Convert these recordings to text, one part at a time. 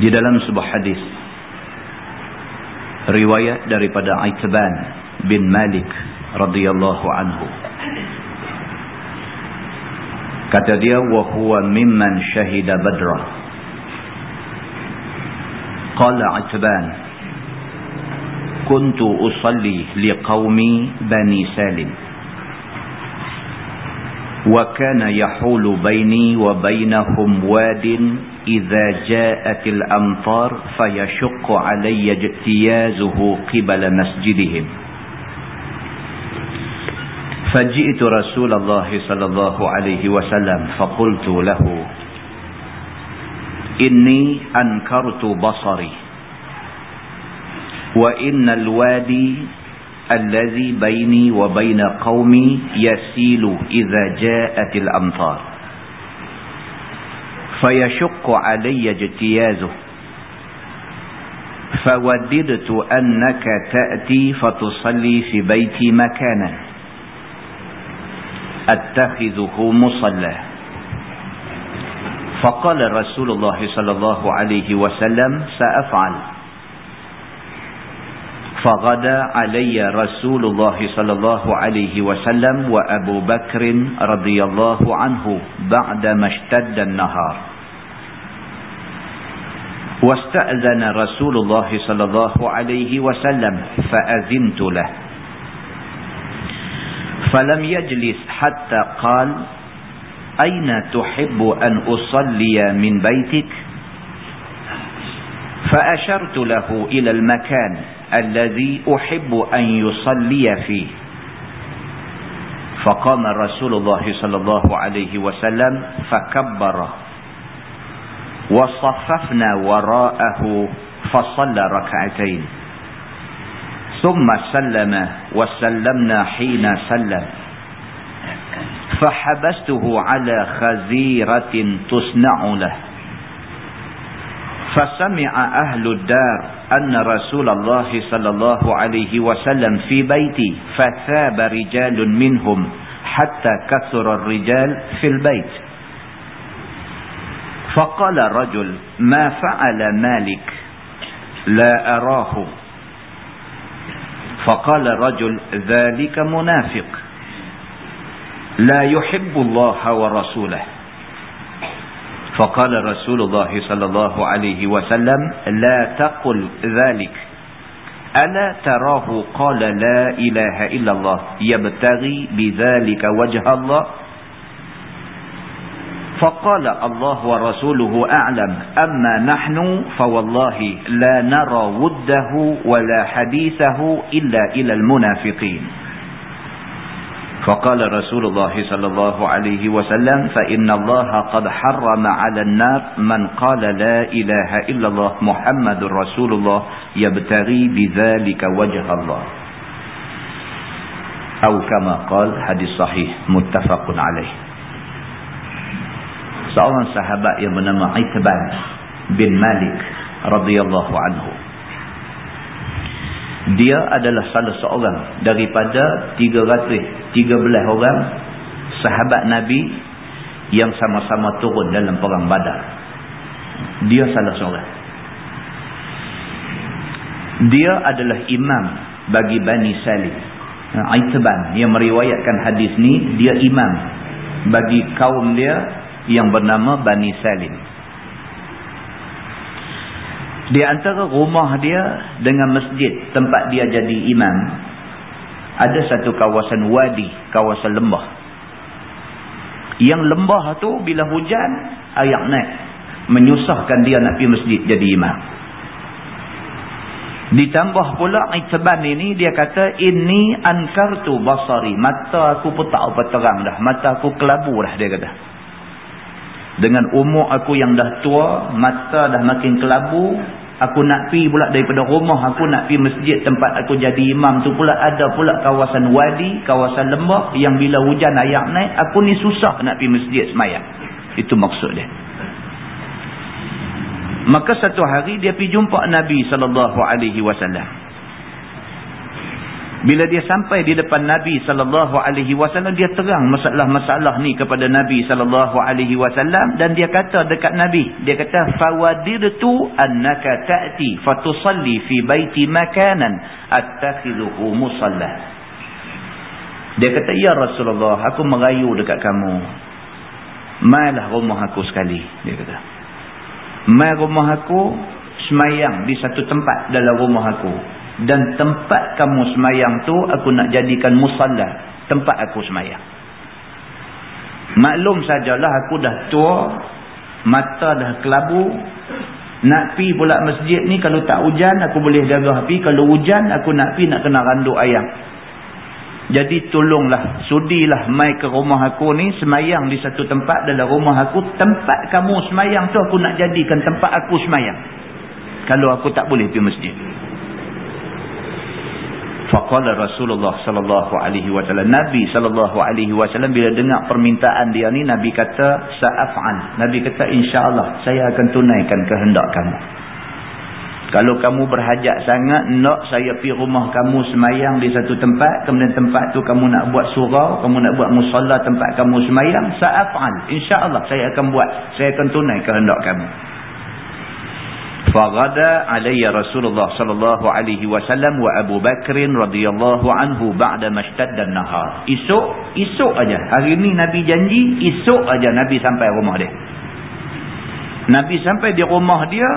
di dalam sebuah hadis. Riwayat daripada Aitban bin Malik radhiyallahu anhu. Kata dia wa huwa mimman shahida badra. Qala Aitban kuntu usalli liqaumi bani salim. Wa kana yahulu baini wa bainahum wadin إذا جاءت الأمطار فيشق علي اجتيازه قبل مسجدهم. فجئت رسول الله صلى الله عليه وسلم فقلت له إني أنكرت بصري وإن الوادي الذي بيني وبين قومي يسيل إذا جاءت الأمطار. فيشق علي اجتيازه. فوددت أنك تأتي فتصلي في بيتي مكانا. أتخذه مصلى. فقال رسول الله صلى الله عليه وسلم سأفعل. فغدا علي رسول الله صلى الله عليه وسلم وأبو بكر رضي الله عنه بعدما اشتد النهار. واستأذن رسول الله صلى الله عليه وسلم فأذنت له. فلم يجلس حتى قال أين تحب أن أصلي من بيتك؟ فأشرت له إلى المكان الذي أحب أن يصلي فيه. فقام رسول الله صلى الله عليه وسلم فكبر. وصففنا وراءه فصلى ركعتين. ثم سلم وسلمنا حين سلم. فحبسته على خزيرة تصنع له. فسمع أهل الدار أن رسول الله صلى الله عليه وسلم في بيتي فثاب رجال منهم حتى كثر الرجال في البيت. فقال رجل ما فعل مالك؟ لا أراه. فقال رجل ذلك منافق. لا يحب الله ورسوله. فقال رسول الله صلى الله عليه وسلم لا تقل ذلك. ألا تراه؟ قال لا إله إلا الله يبتغي بذلك وجه الله. فقال الله ورسوله أعلم أما نحن فوالله لا نرى وده ولا حديثه إلا إلى المنافقين. فقال رسول الله صلى الله عليه وسلم فإن الله قد حرم على النار من قال لا إله إلا الله محمد رسول الله يبتغي بذلك وجه الله. أو كما قال حديث صحيح متفق عليه. Seorang sahabat yang bernama Aitban bin Malik radhiyallahu anhu dia adalah salah seorang daripada 313 orang sahabat Nabi yang sama-sama turun dalam perang Badar. Dia salah seorang. Dia adalah imam bagi Bani Salim. Aitban yang meriwayatkan hadis ni dia imam bagi kaum dia yang bernama Bani Salim. Di antara rumah dia dengan masjid tempat dia jadi imam. Ada satu kawasan wadi, kawasan lembah. Yang lembah tu bila hujan, air naik. Menyusahkan dia nak pergi masjid jadi imam. Ditambah pula Itban ini dia kata ini ankartu basari. Mata aku pun tak apa terang dah. Mata aku kelabu dah dia kata. Dengan umur aku yang dah tua, mata dah makin kelabu. Aku nak pi pula daripada rumah aku nak pi masjid tempat aku jadi imam tu pula ada pula kawasan wadi, kawasan lembah yang bila hujan air naik, aku ni susah nak pi masjid semayang. Itu maksud dia. Maka satu hari dia pergi jumpa Nabi sallallahu alaihi wasallam. Bila dia sampai di depan Nabi sallallahu alaihi wasallam dia terang masalah-masalah ni kepada Nabi sallallahu alaihi wasallam dan dia kata dekat Nabi, dia kata fawadirtu annaka ta'ti fatusalli fi baiti makanan attakhidhuhu musalla. Dia kata ya Rasulullah, aku merayu dekat kamu. Mailah rumah aku sekali, dia kata mai rumah aku semayang di satu tempat dalam rumah aku dan tempat kamu semayang tu aku nak jadikan musalla tempat aku semayang maklum sajalah aku dah tua mata dah kelabu nak pi pula masjid ni kalau tak hujan aku boleh gagah pi kalau hujan aku nak pi nak kena randuk ayam jadi tolonglah, sudilah mai ke rumah aku ni, semayang di satu tempat dalam rumah aku. Tempat kamu semayang tu aku nak jadikan tempat aku semayang. Kalau aku tak boleh pergi masjid. Faqala Rasulullah sallallahu alaihi wasallam Nabi sallallahu alaihi wasallam bila dengar permintaan dia ni Nabi kata sa'af'an. Nabi kata insya-Allah saya akan tunaikan kehendak kamu. Kalau kamu berhajat sangat, nak saya pergi rumah kamu semayang di satu tempat, kemudian tempat tu kamu nak buat surau, kamu nak buat musalla tempat kamu semayang, sa'af'al. InsyaAllah saya akan buat, saya akan tunai kehendak kamu. Faghada alayya Rasulullah sallallahu alaihi wasallam wa Abu Bakrin radhiyallahu anhu ba'da mashtaddan nahar. Esok, esok aja. Hari ni Nabi janji, esok aja Nabi sampai rumah dia. Nabi sampai di rumah dia,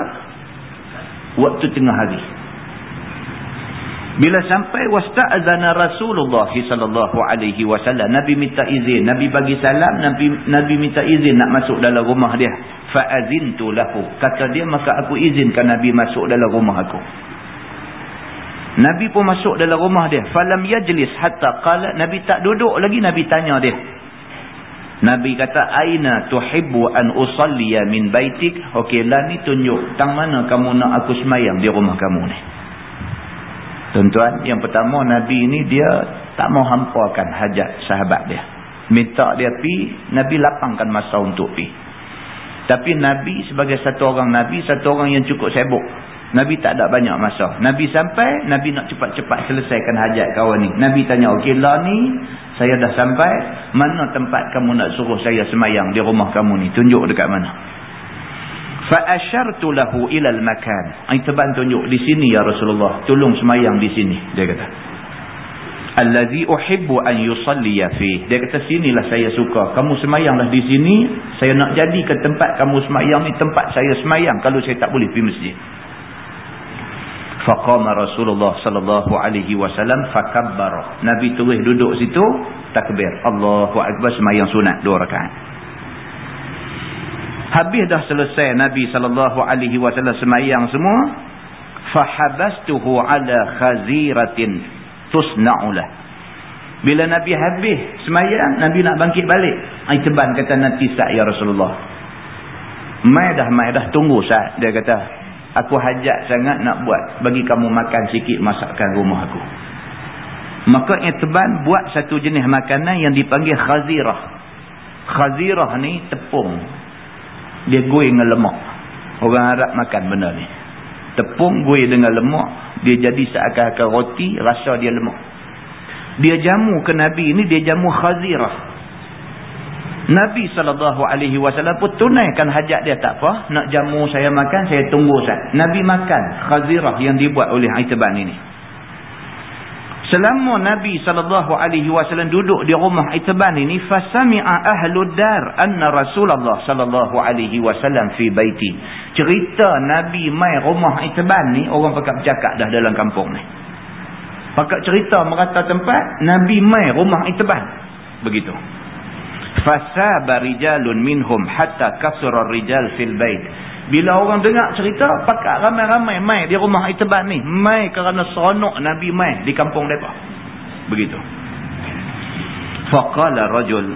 waktu tengah hari. Bila sampai wasta'zana Rasulullah sallallahu alaihi wasallam, Nabi minta izin, Nabi bagi salam, Nabi Nabi minta izin nak masuk dalam rumah dia. Fa'azintu lahu. Kata dia maka aku izinkan Nabi masuk dalam rumah aku. Nabi pun masuk dalam rumah dia. Falam yajlis hatta qala Nabi tak duduk lagi Nabi tanya dia. Nabi kata aina tuhibbu an usalliya min baitik okey lah ni tunjuk tang mana kamu nak aku semayang di rumah kamu ni tuan-tuan yang pertama Nabi ni dia tak mau hampakan hajat sahabat dia minta dia pi Nabi lapangkan masa untuk pi tapi Nabi sebagai satu orang Nabi satu orang yang cukup sibuk Nabi tak ada banyak masa. Nabi sampai, Nabi nak cepat-cepat selesaikan hajat kawan ni. Nabi tanya, okey lah ni, saya dah sampai, mana tempat kamu nak suruh saya semayang di rumah kamu ni? Tunjuk dekat mana? fa'asyartu lahu ilal makan. Itaban tunjuk di sini ya Rasulullah tolong semayang di sini. Dia kata allazi uhibbu an yusalli fi. Dia kata sinilah saya suka. Kamu semayanglah di sini saya nak jadikan tempat kamu semayang ni tempat saya semayang kalau saya tak boleh pergi masjid. Faqama rasulullah sallallahu alaihi wasallam fakabbara. Nabi terus duduk situ takbir. Allahu akbar semayang sunat dua rakaat. Habis dah selesai Nabi sallallahu alaihi wasallam sembahyang semua, fahabastuhu ala khaziratin tusna'ulah. Bila Nabi habis sembahyang, Nabi nak bangkit balik. Ai teban kata nanti sat ya Rasulullah. Mai dah mai dah tunggu sat dia kata Aku hajat sangat nak buat bagi kamu makan sikit masakan rumah aku. Maka Itban buat satu jenis makanan yang dipanggil khazirah. Khazirah ni tepung. Dia goreng dengan lemak. Orang Arab makan benda ni. Tepung goreng dengan lemak. Dia jadi seakan-akan roti, rasa dia lemak. Dia jamu ke Nabi ni, dia jamu khazirah. Nabi SAW pun tunaikan hajat dia tak apa. Nak jamu saya makan, saya tunggu sat. Nabi makan khazirah yang dibuat oleh Aitaban ini. Selama Nabi sallallahu alaihi duduk di rumah Itban ini, fasami'a ahlud dar anna Rasulullah sallallahu alaihi wasallam fi baiti. Cerita Nabi mai rumah Itban ni, orang pakat bercakap dah dalam kampung ni. Pakat cerita merata tempat, Nabi mai rumah Itban. Begitu. Fasabarijalun minhum hatta kasurarijal fil bait bila orang dengar cerita pakat ramai-ramai mai di rumah Itban ni mai kerana seronok Nabi mai di kampung depa begitu faqala rajul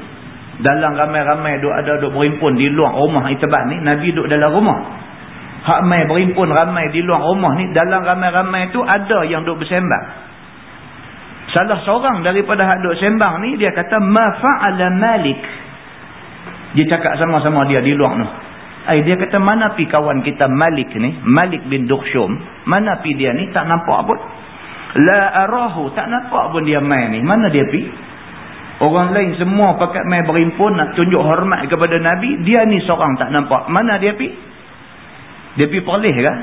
dalam ramai-ramai duk ada duk berimpun di luar rumah Itban ni Nabi duk dalam rumah Hak mai berimpun ramai di luar rumah ni. Dalam ramai-ramai tu ada yang duk bersembang. Salah seorang daripada hak duk sembang ni. Dia kata. Ma fa'ala malik. Dia cakap sama-sama dia di luar tu. Ay, dia kata mana pi kawan kita Malik ni. Malik bin Dukshum. Mana pi dia ni tak nampak pun. La arahu. Tak nampak pun dia mai ni. Mana dia pi? Orang lain semua pakat mai berimpun nak tunjuk hormat kepada Nabi. Dia ni seorang tak nampak. Mana dia pi? Dia pergi perlih ke?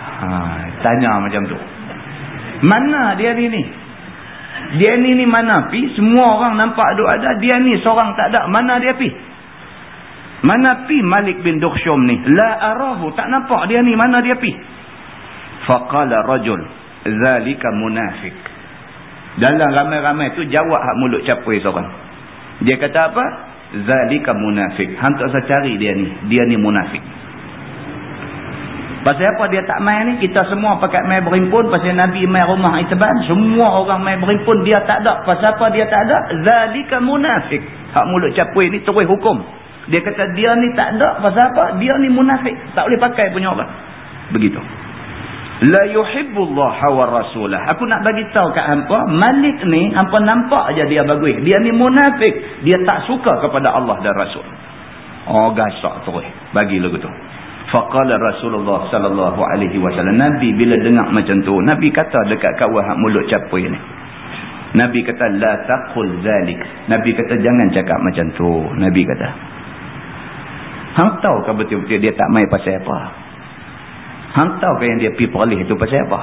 Ha, tanya macam tu. Mana dia ni ni? Dia ni ni mana pi? Semua orang nampak duk ada. Dia ni seorang tak ada. Mana dia pi? Mana pi Malik bin Dukhshum ni? La arahu. Tak nampak dia ni. Mana dia pi? Faqala rajul. Zalika munafik. Dalam ramai-ramai tu jawab hak mulut capui seorang. Dia kata apa? Zalika munafik. Hantar saya cari dia ni. Dia ni munafik. Pasal apa dia tak main ni? Kita semua pakat main berimpun. Pasal Nabi main rumah itiban. Semua orang main berimpun. Dia tak ada. Pasal apa dia tak ada? Zalika munafik. Hak mulut capui ni terus hukum. Dia kata dia ni tak ada. Pasal apa? Dia ni munafik. Tak boleh pakai punya orang. Begitu. La yuhibbullah wa rasulah. Aku nak bagi tahu kat hampa. Malik ni hampa nampak aja dia bagus. Dia ni munafik. Dia tak suka kepada Allah dan Rasul. Oh gasak terus. Bagi lagu tu. Faqala Rasulullah sallallahu alaihi wasallam Nabi bila dengar macam tu Nabi kata dekat kawan mulut capui ni Nabi kata la taqul zalik Nabi kata jangan cakap macam tu Nabi kata Hang tahu ke betul-betul dia tak mai pasal apa Hang tahu ke yang dia pergi perlih tu pasal apa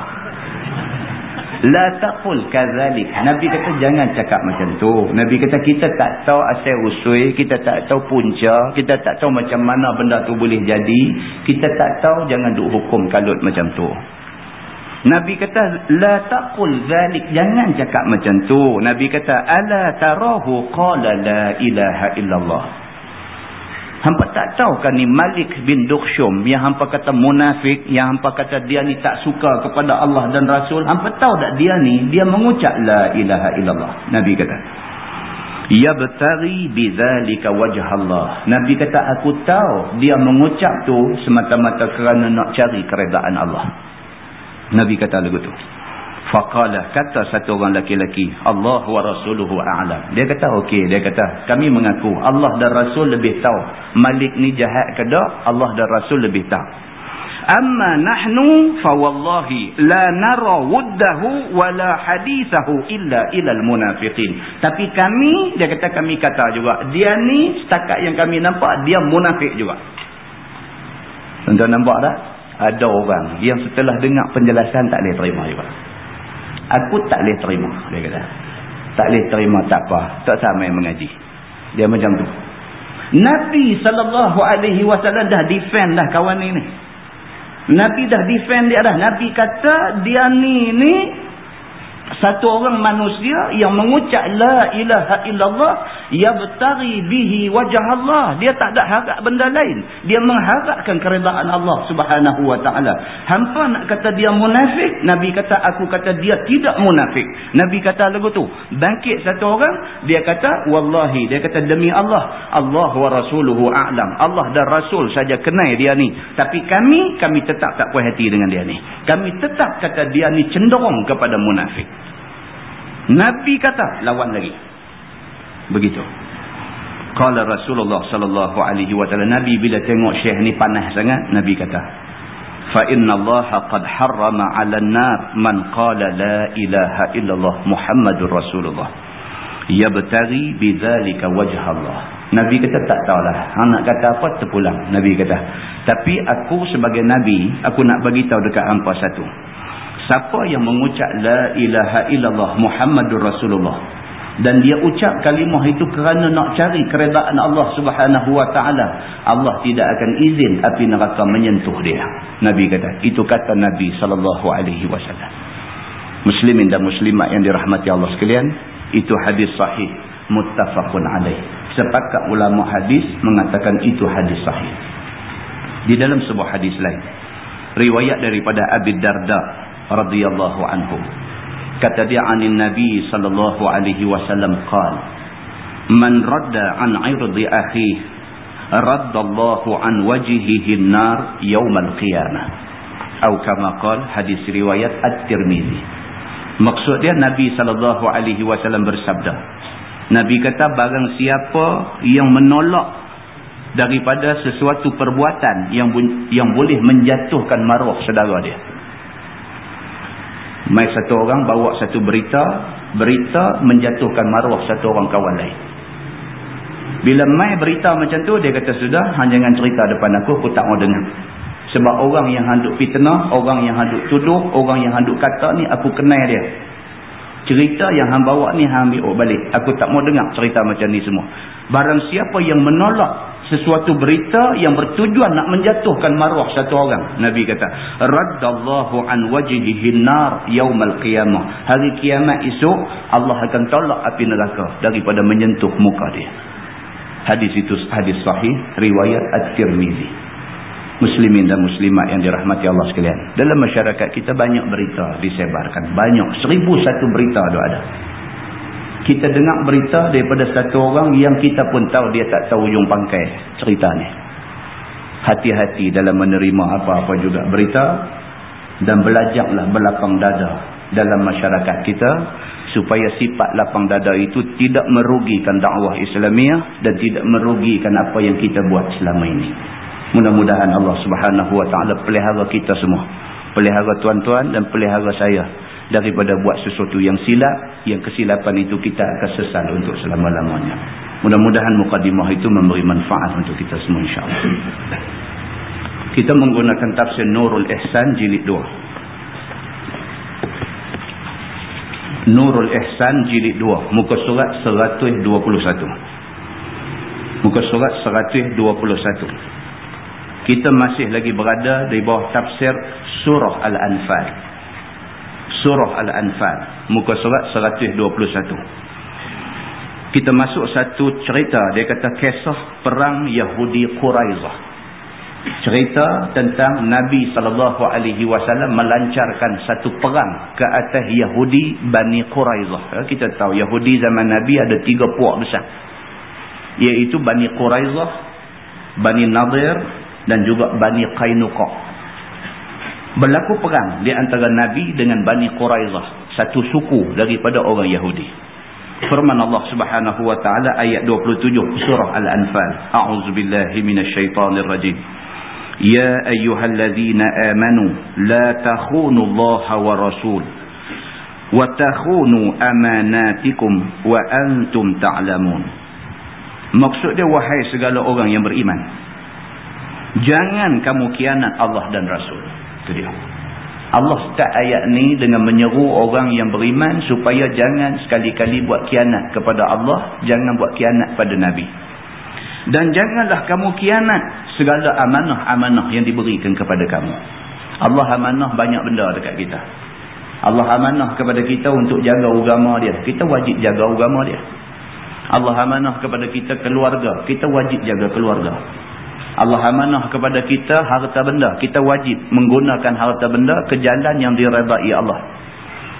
La taqul kadzalik. Nabi kata jangan cakap macam tu. Nabi kata kita tak tahu asal usul, kita tak tahu punca, kita tak tahu macam mana benda tu boleh jadi. Kita tak tahu jangan duk hukum kalut macam tu. Nabi kata la taqul zalik. Jangan cakap macam tu. Nabi kata ala tarahu qala la ilaha illallah. Hampa tak tahu kan ni Malik bin Dukshum yang hampa kata munafik, yang hampa kata dia ni tak suka kepada Allah dan Rasul. Hampa tahu tak dia ni, dia mengucap la ilaha illallah. Nabi kata. Ya betari bizalika wajah Allah. Nabi kata aku tahu dia mengucap tu semata-mata kerana nak cari keredaan Allah. Nabi kata lagu tu. Faqala kata satu orang laki-laki, Allah wa rasuluhu a'lam. Dia kata okey, dia kata kami mengaku Allah dan Rasul lebih tahu Malik ni jahat ke tak, Allah dan Rasul lebih tahu. Amma nahnu fa wallahi la nara wuddahu wa la hadithahu illa ilal munafiqin. Tapi kami, dia kata kami kata juga, dia ni setakat yang kami nampak dia munafik juga. Tuan-tuan nampak tak? Ada orang yang setelah dengar penjelasan tak boleh terima juga. Aku tak boleh terima. Dia kata. Tak boleh terima tak apa. Tak sama yang mengaji. Dia macam tu. Nabi SAW dah defend dah kawan ini. Nabi dah defend dia dah. Nabi kata dia ni ni satu orang manusia yang mengucap la ilaha illallah yabtaghi bihi wajah Allah. Dia tak ada harap benda lain. Dia mengharapkan keredaan Allah Subhanahu wa taala. Hampa nak kata dia munafik nabi kata aku kata dia tidak munafik. Nabi kata lagu tu bangkit satu orang dia kata wallahi dia kata demi Allah Allah wa rasuluhu a'lam. Allah dan rasul saja kenal dia ni. Tapi kami kami tetap tak puas hati dengan dia ni. Kami tetap kata dia ni cenderung kepada munafik Nabi kata lawan lagi. Begitu. Qala rasulullah sallallahu alaihi wasallam nabi bila tengok syekh ni panas sangat nabi kata fa inna allaha qad harrama 'ala an-nar man qala la ilaha illallah muhammadur rasulullah. Yabtaghi bidzalika wajha allah nabi kata tak tahulah hang nak kata apa terpulang. Nabi kata tapi aku sebagai nabi aku nak bagi tahu dekat hangpa satu siapa yang mengucap la ilaha illallah muhammadur rasulullah? Dan dia ucap kalimah itu kerana nak cari keredaan Allah subhanahu wa ta'ala. Allah tidak akan izin api neraka menyentuh dia. Nabi kata itu kata Nabi sallallahu alaihi wasallam. Muslimin dan muslimat yang dirahmati Allah sekalian itu hadis sahih muttafaqun alaih. Sepakat ulama hadis mengatakan itu hadis sahih. Di dalam sebuah hadis lain riwayat daripada Abi Darda radhiyallahu anhu. Kata dia anin nabi sallallahu alaihi wasallam qala man radda an irdi akhi raddallahu an wajhihi an-nar yawm al-qiyamah atau kama qala hadis riwayat at-tirmizi. Maksud dia nabi sallallahu alaihi wasallam bersabda nabi kata barang siapa yang menolak daripada sesuatu perbuatan yang yang boleh menjatuhkan maruah saudara dia Mai satu orang bawa satu berita, berita menjatuhkan maruah satu orang kawan lain. Bila mai berita macam tu, dia kata, sudah, jangan cerita depan aku, aku tak mau dengar. Sebab orang yang handuk fitnah, orang yang handuk tuduh, orang yang handuk kata ni, aku kenal dia. Cerita yang hang bawa ni, hang ambil balik. Aku tak mau dengar cerita macam ni semua. Barang siapa yang menolak sesuatu berita yang bertujuan nak menjatuhkan maruah satu orang. Nabi kata, Raddallahu an wajhihi nar yaumal qiyamah. Hari kiamat esok, Allah akan tolak api neraka daripada menyentuh muka dia. Hadis itu hadis sahih, riwayat At-Tirmizi. Muslimin dan muslimat yang dirahmati Allah sekalian. Dalam masyarakat kita banyak berita disebarkan. Banyak. Seribu satu berita ada kita dengar berita daripada satu orang yang kita pun tahu dia tak tahu ujung pangkai cerita ni. Hati-hati dalam menerima apa-apa juga berita dan belajarlah belapang dada dalam masyarakat kita supaya sifat lapang dada itu tidak merugikan dakwah Islamiah dan tidak merugikan apa yang kita buat selama ini. Mudah-mudahan Allah Subhanahu Wa Taala pelihara kita semua. Pelihara tuan-tuan dan pelihara saya daripada buat sesuatu yang silap yang kesilapan itu kita akan sesal untuk selama-lamanya. Mudah-mudahan mukadimah itu memberi manfaat untuk kita semua insyaAllah. Kita menggunakan tafsir Nurul Ihsan jilid 2 Nurul Ihsan jilid 2 muka surat 121 muka surat 121 kita masih lagi berada di bawah tafsir surah Al-Anfal surah Al-Anfal. Muka surat 121 kita masuk satu cerita. Dia kata kisah perang Yahudi Quraizah. Cerita tentang Nabi SAW melancarkan satu perang ke atas Yahudi Bani Quraizah. Ya, kita tahu Yahudi zaman Nabi ada tiga puak besar. Iaitu Bani Quraizah Bani Nadir dan juga Bani Qainuqa berlaku perang di antara Nabi dengan Bani Quraizah. Satu suku daripada orang Yahudi. Firman Allah subhanahu wa ta'ala ayat 27 surah Al-Anfal. A'udzubillahi minasyaitanir rajim ya ayyuhalladzina amanu la takhunu Allah wa rasul. Wa takhunu amanatikum wa antum ta'lamun. Maksud dia wahai segala orang yang beriman jangan kamu kianat Allah dan Rasul itu dia. Allah start ayat ni dengan menyeru orang yang beriman supaya jangan sekali-kali buat kianat kepada Allah, jangan buat kianat pada Nabi. Dan janganlah kamu kianat segala amanah-amanah yang diberikan kepada kamu. Allah amanah banyak benda dekat kita. Allah amanah kepada kita untuk jaga agama dia. Kita wajib jaga agama dia. Allah amanah kepada kita keluarga. Kita wajib jaga keluarga. Allah amanah kepada kita harta benda. Kita wajib menggunakan harta benda ke jalan yang diredai Allah.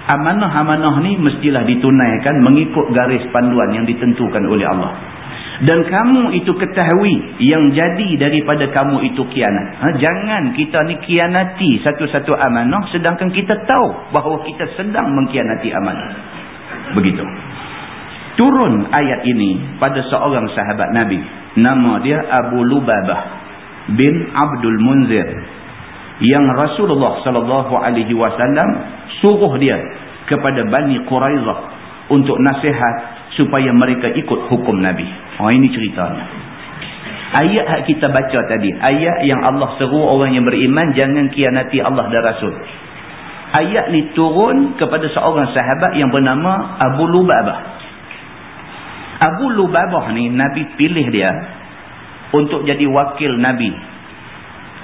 Amanah-amanah ni mestilah ditunaikan mengikut garis panduan yang ditentukan oleh Allah. Dan kamu itu ketahui yang jadi daripada kamu itu kianat. Ha? Jangan kita ni kianati satu-satu amanah sedangkan kita tahu bahawa kita sedang mengkianati amanah. Begitu. Turun ayat ini pada seorang sahabat Nabi nama dia Abu Lubabah bin Abdul Munzir yang Rasulullah sallallahu alaihi wasallam suruh dia kepada Bani Quraizah untuk nasihat supaya mereka ikut hukum Nabi. Oh ini ceritanya. Ayat yang kita baca tadi, ayat yang Allah seru orang yang beriman jangan kianati Allah dan Rasul. Ayat ni turun kepada seorang sahabat yang bernama Abu Lubabah. Abu Lubabah ni Nabi pilih dia untuk jadi wakil Nabi.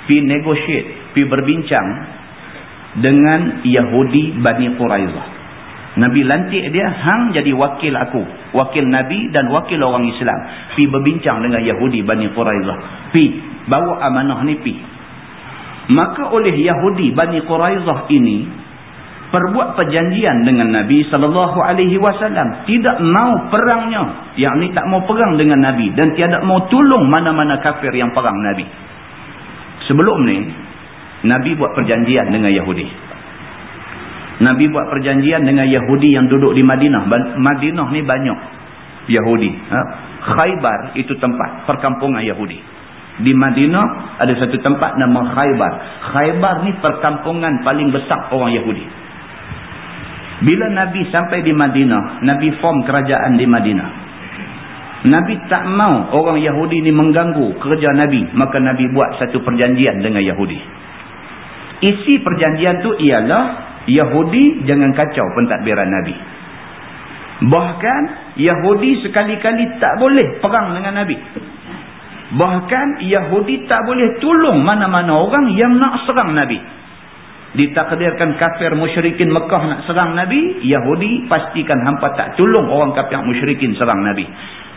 Pi negotiate, pi berbincang dengan Yahudi Bani Quraizah. Nabi lantik dia hang jadi wakil aku, wakil Nabi dan wakil orang Islam. Pi berbincang dengan Yahudi Bani Quraizah. Pi bawa amanah ni pi. Maka oleh Yahudi Bani Quraizah ini perbuat perjanjian dengan Nabi sallallahu alaihi wasallam. Tidak mau perangnya. Yakni tak mau perang dengan Nabi. Dan tiada mau tolong mana-mana kafir yang perang Nabi. Sebelum ni Nabi buat perjanjian dengan Yahudi. Nabi buat perjanjian dengan Yahudi yang duduk di Madinah. Madinah ni banyak Yahudi. Ha? Khaybar itu tempat perkampungan Yahudi. Di Madinah ada satu tempat nama Khaybar. Khaybar ni perkampungan paling besar orang Yahudi bila Nabi sampai di Madinah, Nabi form kerajaan di Madinah. Nabi tak mau orang Yahudi ni mengganggu kerja Nabi, maka Nabi buat satu perjanjian dengan Yahudi. Isi perjanjian tu ialah Yahudi jangan kacau pentadbiran Nabi. Bahkan Yahudi sekali-kali tak boleh perang dengan Nabi. Bahkan Yahudi tak boleh tolong mana-mana orang yang nak serang Nabi ditakdirkan kafir musyrikin Mekah nak serang Nabi, Yahudi pastikan hampa tak tolong orang kafir musyrikin serang Nabi.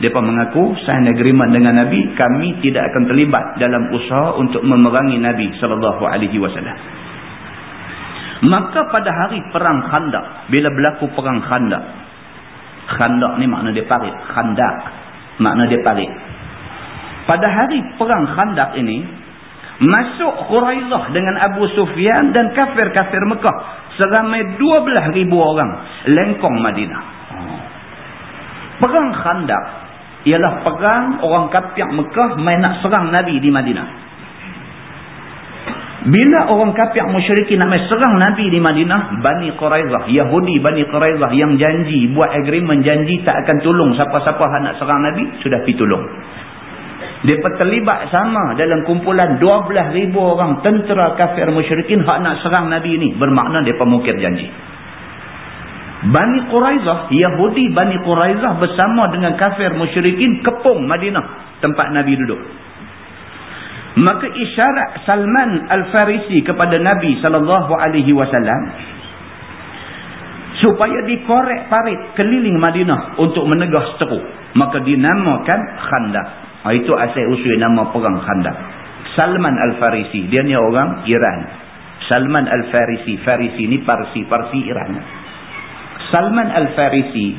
Mereka mengaku, sign agreement dengan Nabi, kami tidak akan terlibat dalam usaha untuk memerangi Nabi SAW. Maka pada hari perang khandak, bila berlaku perang khandak, khandak ni makna dia parit, khandak, makna dia parit. Pada hari perang khandak ini, masuk Quraizah dengan Abu Sufyan dan kafir-kafir Mekah. Seramai 12 ribu orang. Lengkong Madinah. Perang khandak ialah perang orang kafir Mekah main nak serang Nabi di Madinah. Bila orang kafir musyrikin nak main serang Nabi di Madinah Bani Quraizah, Yahudi Bani Quraizah yang janji, buat agreement janji tak akan tolong siapa-siapa nak serang Nabi sudah pergi tolong mereka terlibat sama dalam kumpulan 12 ribu orang tentera kafir musyrikin hak nak serang Nabi ini. Bermakna mereka mungkir janji. Bani Quraizah, Yahudi Bani Quraizah bersama dengan kafir musyrikin kepung Madinah. Tempat Nabi duduk. Maka isyarat Salman Al-Farisi kepada Nabi SAW supaya dikorek parit keliling Madinah untuk menegah seteru. Maka dinamakan Khandak. Ha, itu asal usul nama perang Khandak. Salman Al-Farisi. Dia ni orang Iran. Salman Al-Farisi. Farisi ni Parsi. Parsi Iran. Salman Al-Farisi.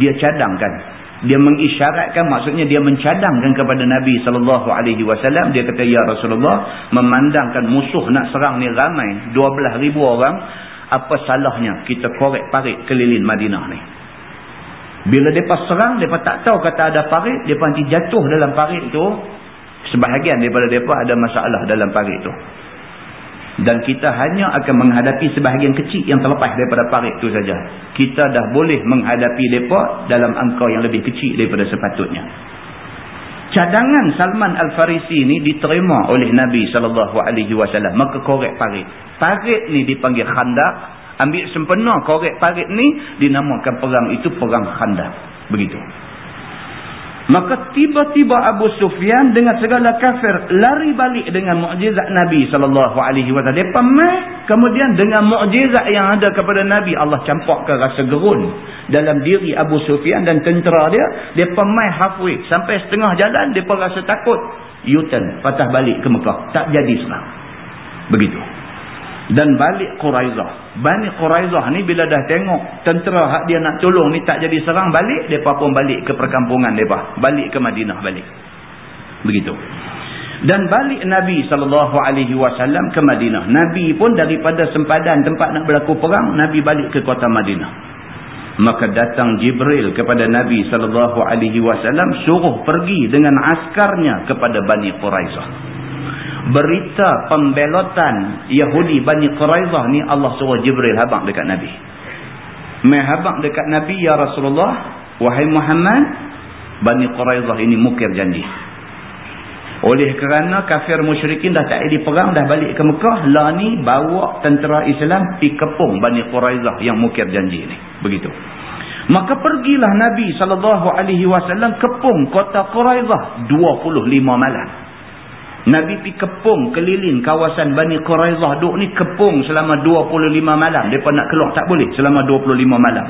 Dia cadangkan. Dia mengisyaratkan maksudnya dia mencadangkan kepada Nabi SAW. Dia kata, Ya Rasulullah, memandangkan musuh nak serang ni ramai. 12 ribu orang. Apa salahnya kita korek parit keliling Madinah ni. Bila mereka serang, mereka tak tahu kata ada parit, mereka nanti jatuh dalam parit itu. Sebahagian daripada mereka ada masalah dalam parit itu. Dan kita hanya akan menghadapi sebahagian kecil yang terlepas daripada parit itu saja. Kita dah boleh menghadapi mereka dalam angka yang lebih kecil daripada sepatutnya. Cadangan Salman Al-Farisi ini diterima oleh Nabi SAW. Maka korek parit. Parit ni dipanggil khandak ambil sempena korek parit ni dinamakan perang itu perang khandak begitu. Maka tiba-tiba Abu Sufyan dengan segala kafir lari balik dengan mukjizat Nabi sallallahu alaihi wasallam. Kemudian dengan mukjizat yang ada kepada Nabi Allah campakkan rasa gerun dalam diri Abu Sufyan dan tentera dia. Depa mai halfway sampai setengah jalan depa rasa takut. U-turn patah balik ke Mekah. Tak jadi serang begitu dan balik Quraizah. Bani Quraizah ni bila dah tengok tentera hak dia nak tolong ni tak jadi serang balik, depa pun balik ke perkampungan depa, balik ke Madinah balik. Begitu. Dan balik Nabi sallallahu alaihi wasallam ke Madinah. Nabi pun daripada sempadan tempat nak berlaku perang, Nabi balik ke kota Madinah. Maka datang Jibril kepada Nabi sallallahu alaihi wasallam suruh pergi dengan askarnya kepada Bani Quraizah berita pembelotan Yahudi Bani Quraizah ni Allah suruh Jibril habang dekat Nabi. Mai habang dekat Nabi ya Rasulullah, wahai Muhammad, Bani Quraizah ini mukir janji. Oleh kerana kafir musyrikin dah tak ada perang dah balik ke Mekah, lah ni bawa tentera Islam pi kepung Bani Quraizah yang mukir janji ni. Begitu. Maka pergilah Nabi SAW kepung kota Quraizah 25 malam. Nabi pergi kepung keliling kawasan Bani Quraizah. Duk ni kepung selama 25 malam. Mereka nak keluar tak boleh selama 25 malam.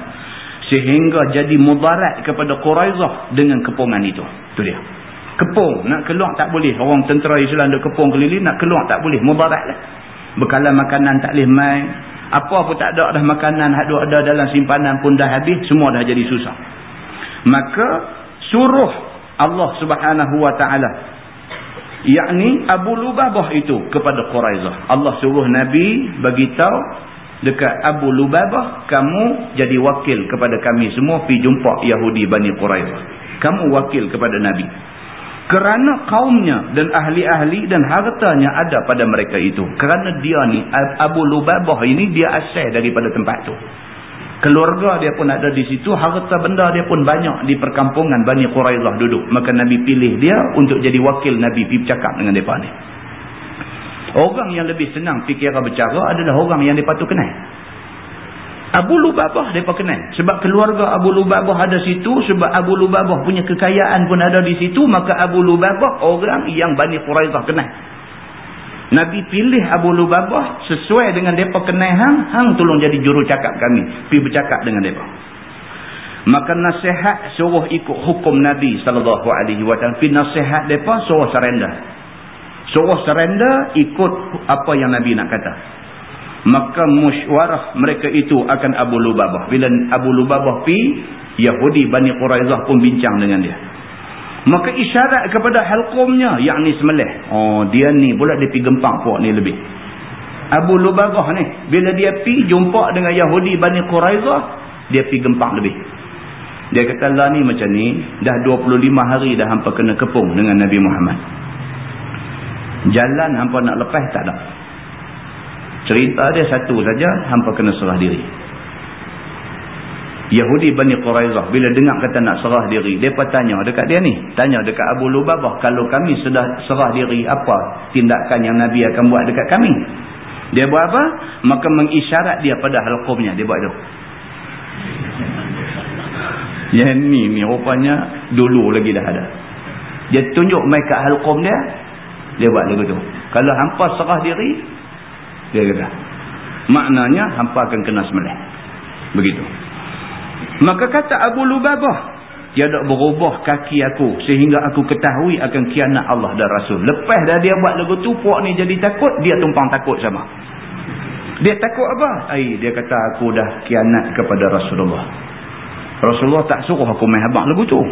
Sehingga jadi mudarat kepada Quraizah dengan kepungan itu. Itu dia. Kepung. Nak keluar tak boleh. Orang tentera Islam duk kepung keliling. Nak keluar tak boleh. Mudarat lah. Bekalan makanan tak boleh main. Apa pun tak ada dah makanan ada ada dalam simpanan pun dah habis, semua dah jadi susah. Maka suruh Allah Subhanahu wa taala yakni Abu Lubabah itu kepada Quraizah. Allah suruh Nabi bagi tahu dekat Abu Lubabah kamu jadi wakil kepada kami semua pi jumpa Yahudi Bani Quraizah. Kamu wakil kepada Nabi kerana kaumnya dan ahli-ahli dan hartanya ada pada mereka itu kerana dia ni Abu Lubabah ini dia asal daripada tempat tu keluarga dia pun ada di situ harta benda dia pun banyak di perkampungan Bani Quraizah duduk maka Nabi pilih dia untuk jadi wakil Nabi pergi bercakap dengan mereka ni orang yang lebih senang fikir bercara adalah orang yang dia patut kenal Abu Lubabah mereka kenal. Sebab keluarga Abu Lubabah ada situ. Sebab Abu Lubabah punya kekayaan pun ada di situ. Maka Abu Lubabah orang yang Bani Quraizah kenal. Nabi pilih Abu Lubabah sesuai dengan mereka kenal hang. Hang tolong jadi juru cakap kami. Pergi bercakap dengan mereka. Maka nasihat suruh ikut hukum Nabi SAW. Pergi nasihat mereka suruh surrender. Suruh surrender ikut apa yang Nabi nak kata maka musywarah mereka itu akan Abu Lubabah bila Abu Lubabah pi Yahudi Bani Quraizah pun bincang dengan dia maka isyarat kepada halqumnya yakni semelih. Oh dia ni pula dia pi gempang puak ni lebih. Abu Lubabah ni bila dia pi jumpa dengan Yahudi Bani Quraizah dia pi gempang lebih. Dia kata lah ni macam ni dah 25 hari dah hampa kena kepung dengan Nabi Muhammad. Jalan hampa nak lepas tak ada. Cerita dia satu saja, hampa kena serah diri. Yahudi Bani Quraizah, bila dengar kata nak serah diri, pun tanya dekat dia ni. Tanya dekat Abu Lubabah, kalau kami sudah serah diri, apa tindakan yang Nabi akan buat dekat kami? Dia buat apa? Maka mengisyarat dia pada halqumnya, dia buat tu. Yang ni, ni rupanya dulu lagi dah ada. Dia tunjuk mereka halqum dia, dia buat lagu tu. Kalau hampa serah diri, dia kata maknanya hampa akan kena semelih begitu maka kata Abu Lubabah tiada berubah kaki aku sehingga aku ketahui akan kianat Allah dan Rasul. Lepas dah dia buat lagu tu puak ni jadi takut dia tumpang takut sama. Dia takut apa? Ay, dia kata aku dah kianat kepada Rasulullah. Rasulullah tak suruh aku main habang lagu tu.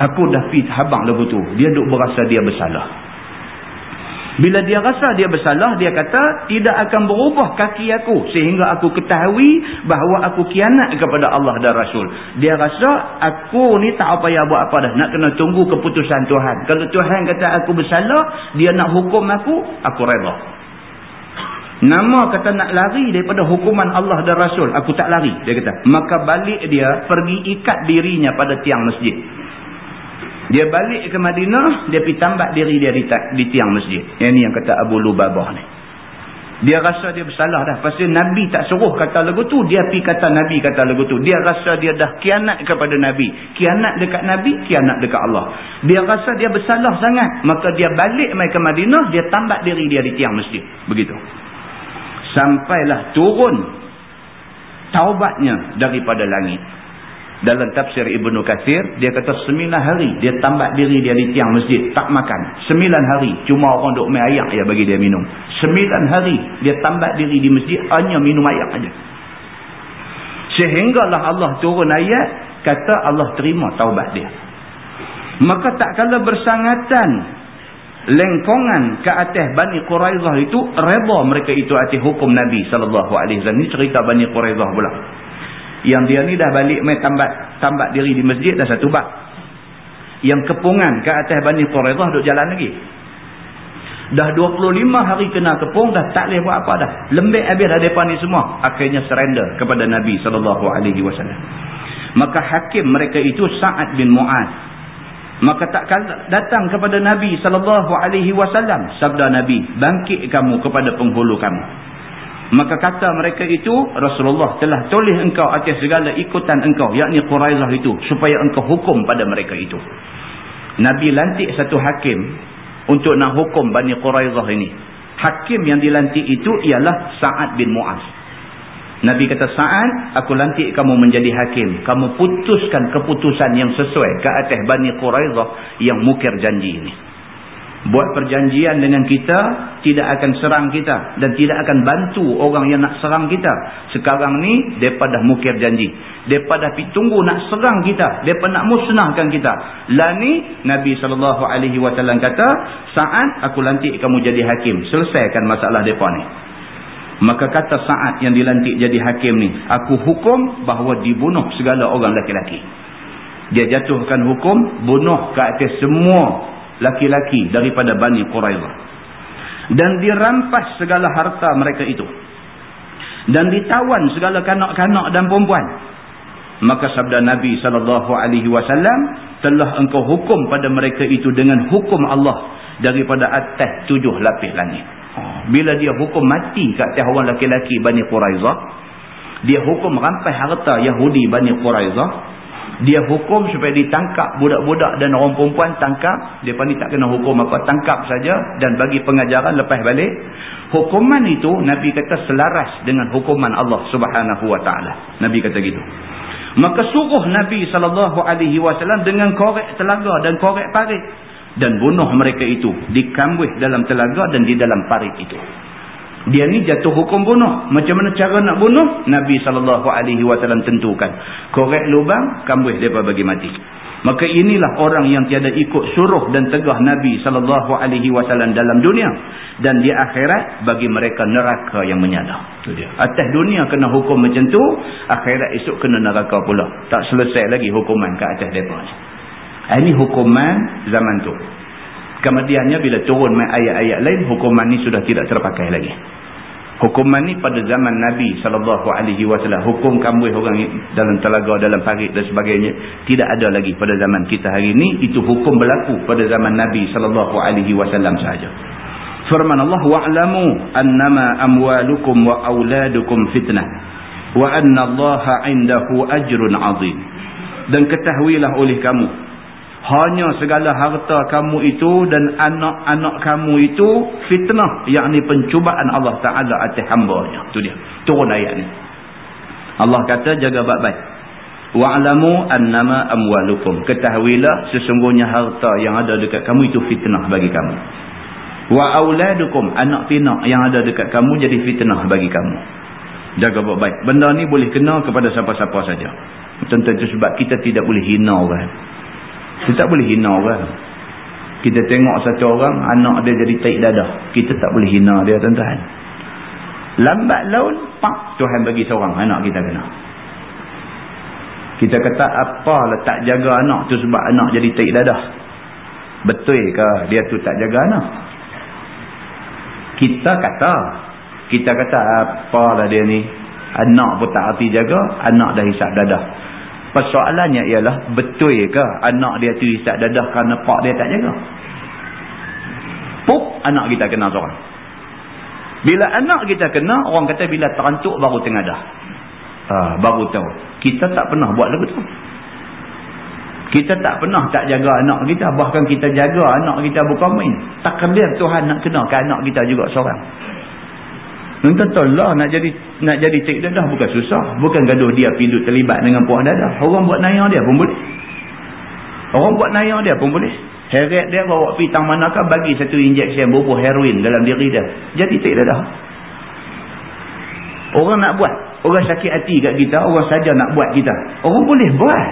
Aku dah pergi habang lagu tu. Dia duk berasa dia bersalah bila dia rasa dia bersalah, dia kata, tidak akan berubah kaki aku. Sehingga aku ketahui bahawa aku kianat kepada Allah dan Rasul. Dia rasa, aku ni tak apa yang buat apa dah. Nak kena tunggu keputusan Tuhan. Kalau Tuhan kata aku bersalah, dia nak hukum aku, aku reda. Nama kata nak lari daripada hukuman Allah dan Rasul. Aku tak lari, dia kata. Maka balik dia, pergi ikat dirinya pada tiang masjid. Dia balik ke Madinah, dia pergi tambat diri dia di, di tiang masjid. Yang ni yang kata Abu Lubabah ni. Dia rasa dia bersalah dah. Pasal Nabi tak suruh kata lagu tu. Dia pergi kata Nabi kata lagu tu. Dia rasa dia dah kianat kepada Nabi. Kianat dekat Nabi, kianat dekat Allah. Dia rasa dia bersalah sangat. Maka dia balik mai ke Madinah, dia tambat diri dia di tiang masjid. Begitu. Sampailah turun taubatnya daripada langit dalam tafsir Ibnu Kathir dia kata sembilan hari dia tambat diri dia di tiang masjid tak makan. Sembilan hari cuma orang duk main air ya bagi dia minum. Sembilan hari dia tambat diri di masjid hanya minum air aja. Sehinggalah Allah turun ayat kata Allah terima taubat dia. Maka tak kala bersangatan lengkongan ke atas Bani Quraizah itu reba mereka itu atas hukum Nabi SAW ini cerita Bani Quraizah pula yang dia ni dah balik main tambat tambat diri di masjid dah satu bab. Yang kepungan ke atas Bani Quraidah duduk jalan lagi. Dah 25 hari kena kepung dah tak boleh buat apa dah. Lembik habis dah mereka ni semua. Akhirnya surrender kepada Nabi SAW maka hakim mereka itu Sa'ad bin Mu'ad maka tak datang kepada Nabi SAW sabda Nabi bangkit kamu kepada penghulu kamu Maka kata mereka itu, Rasulullah telah tulis engkau atas segala ikutan engkau, yakni Quraizah itu, supaya engkau hukum pada mereka itu. Nabi lantik satu hakim untuk nak hukum Bani Quraizah ini. Hakim yang dilantik itu ialah Sa'ad bin Mu'az. Nabi kata, Sa'ad, aku lantik kamu menjadi hakim. Kamu putuskan keputusan yang sesuai ke atas Bani Quraizah yang mukir janji ini buat perjanjian dengan kita tidak akan serang kita dan tidak akan bantu orang yang nak serang kita. Sekarang ni mereka dah mukir janji. Mereka dah tunggu nak serang kita. Mereka nak musnahkan kita. Lah ni Nabi SAW kata saat aku lantik kamu jadi hakim. Selesaikan masalah mereka ni. Maka kata saat yang dilantik jadi hakim ni aku hukum bahawa dibunuh segala orang laki-laki dia jatuhkan hukum bunuh ke atas semua laki-laki daripada Bani Quraizah. Dan dirampas segala harta mereka itu. Dan ditawan segala kanak-kanak dan perempuan. Maka sabda Nabi SAW, telah engkau hukum pada mereka itu dengan hukum Allah daripada atas tujuh lapis langit. Oh, bila dia hukum mati kat atas orang laki-laki Bani Quraizah, dia hukum rampas harta Yahudi Bani Quraizah, dia hukum supaya ditangkap budak-budak dan orang perempuan tangkap. Dia ni tak kena hukum apa tangkap saja dan bagi pengajaran lepas balik. Hukuman itu Nabi kata selaras dengan hukuman Allah subhanahu wa ta'ala. Nabi kata gitu. Maka suruh Nabi SAW dengan korek telaga dan korek parit dan bunuh mereka itu dikambuh dalam telaga dan di dalam parit itu dia ni jatuh hukum bunuh. Macam mana cara nak bunuh? Nabi SAW tentukan. Korek lubang, kambuh mereka bagi mati. Maka inilah orang yang tiada ikut suruh dan tegah Nabi SAW dalam dunia. Dan di akhirat, bagi mereka neraka yang menyala. Atas dunia kena hukum macam tu, akhirat esok kena neraka pula. Tak selesai lagi hukuman ke atas mereka ni. Ini hukuman zaman tu. Kemudiannya bila turun ayat-ayat lain, hukuman ni sudah tidak terpakai lagi. Hukuman ni pada zaman Nabi SAW, hukum kambuh orang dalam telaga, dalam parit dan sebagainya, tidak ada lagi pada zaman kita hari ini. Itu hukum berlaku pada zaman Nabi SAW sahaja. Firman Allah, وَعْلَمُوا أَنَّمَا أَمْوَالُكُمْ وَأَوْلَادُكُمْ فِتْنَةً وَأَنَّ اللَّهَ عِنْدَهُ أَجْرٌ عَظِيمٌ Dan ketahuilah oleh kamu, hanya segala harta kamu itu dan anak-anak kamu itu fitnah yakni pencubaan Allah Taala atas hamba-Nya. Itu dia. Turun ayat ni. Allah kata jaga baik-baik. Wa'lamu annama amwalukum. Ketahuilah sesungguhnya harta yang ada dekat kamu itu fitnah bagi kamu. Wa auladukum. Anak pinak yang ada dekat kamu jadi fitnah bagi kamu. Jaga baik-baik. Benda ni boleh kena kepada siapa-siapa saja. Tentu itu sebab kita tidak boleh hina orang kita tak boleh hina orang. Kita tengok satu orang, anak dia jadi taik dadah. Kita tak boleh hina dia tuan-tuan. Lambat laun, pak, Tuhan bagi seorang anak kita kena. Kita kata apalah tak jaga anak tu sebab anak jadi taik dadah. Betul ke dia tu tak jaga anak? Kita kata, kita kata apalah dia ni. Anak pun tak arti jaga, anak dah hisap dadah. Persoalannya ialah betul ke anak dia tu isap dadah kerana pak dia tak jaga? Puk anak kita kena seorang. Bila anak kita kena, orang kata bila terantuk baru tengah dah. Ha, baru tahu. Kita tak pernah buat lagu tu. Kita tak pernah tak jaga anak kita. Bahkan kita jaga anak kita bukan main. Tak kena Tuhan nak kena ke anak kita juga seorang. Tuan-tuan lah nak jadi nak jadi cik dadah bukan susah. Bukan gaduh dia pindut terlibat dengan puan dadah. Orang buat nayar dia pun boleh. Orang buat nayar dia pun boleh. Heret dia bawa pergi tang manakah bagi satu injeksi bubuh heroin dalam diri dia. Jadi cik dadah. Orang nak buat. Orang sakit hati kat kita. Orang saja nak buat kita. Orang boleh buat.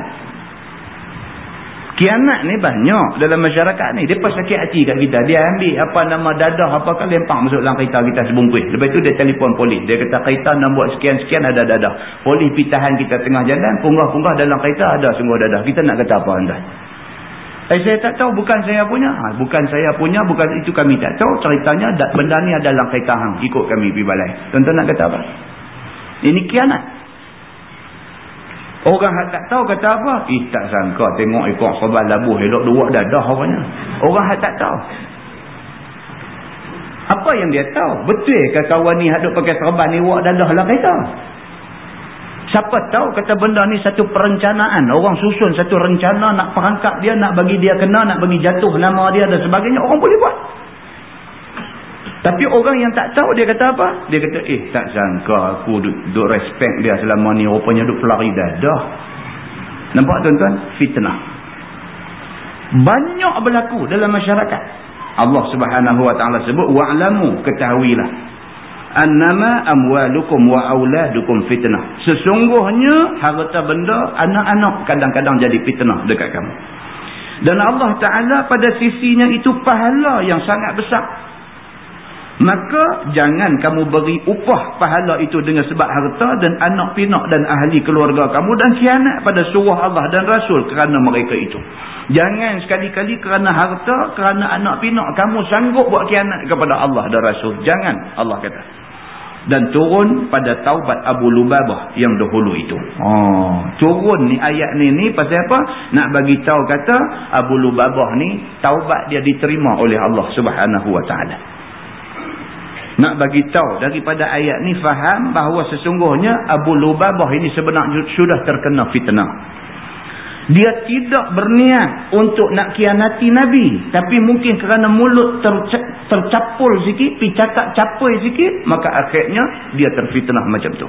Kianat ni banyak dalam masyarakat ni. Dia pas sakit hati kat kita. Dia ambil apa nama dadah apa kan lempang masuk dalam kereta kita sebungkus. Lepas tu dia telefon polis. Dia kata kereta nak buat sekian-sekian ada dadah. Polis pitahan kita tengah jalan. Punggah-punggah dalam kereta ada semua dadah. Kita nak kata apa anda? Eh, saya tak tahu. Bukan saya punya. Ha, bukan saya punya. Bukan itu kami tak tahu. Ceritanya benda ni ada dalam kereta hang. Ikut kami pergi balai. Tuan-tuan nak kata apa? Ini kianat. Orang yang tak tahu kata apa? Ih tak sangka tengok ikut khabar labuh elok dua dadah orangnya. Orang yang tak tahu. Apa yang dia tahu? Betul ke kawan ni hadap pakai serban ni wak dadah lah kereta? Siapa tahu kata benda ni satu perencanaan. Orang susun satu rencana nak perangkap dia, nak bagi dia kena, nak bagi jatuh nama dia dan sebagainya. Orang boleh buat. Tapi orang yang tak tahu dia kata apa? Dia kata, eh tak sangka aku duk, duk respect dia selama ni. Rupanya duk pelari dadah. Nampak tuan-tuan? Fitnah. Banyak berlaku dalam masyarakat. Allah subhanahu wa ta'ala sebut, wa'lamu ketahuilah annama amwalukum wa auladukum fitnah sesungguhnya harta benda anak-anak kadang-kadang jadi fitnah dekat kamu dan Allah Ta'ala pada sisinya itu pahala yang sangat besar maka jangan kamu beri upah pahala itu dengan sebab harta dan anak pinak dan ahli keluarga kamu dan kianat pada suruh Allah dan Rasul kerana mereka itu jangan sekali-kali kerana harta kerana anak pinak kamu sanggup buat kianat kepada Allah dan Rasul jangan Allah kata dan turun pada taubat Abu Lubabah yang dahulu itu. Oh, turun ni ayat ni ni pasal apa? Nak bagi tahu kata Abu Lubabah ni taubat dia diterima oleh Allah Subhanahu Wa Taala. Nak bagi tahu daripada ayat ni faham bahawa sesungguhnya Abu Lubabah ini sebenarnya sudah terkena fitnah dia tidak berniat untuk nak kianati Nabi. Tapi mungkin kerana mulut tercapul sikit, pi cakap capai sikit, maka akhirnya dia terfitnah macam tu.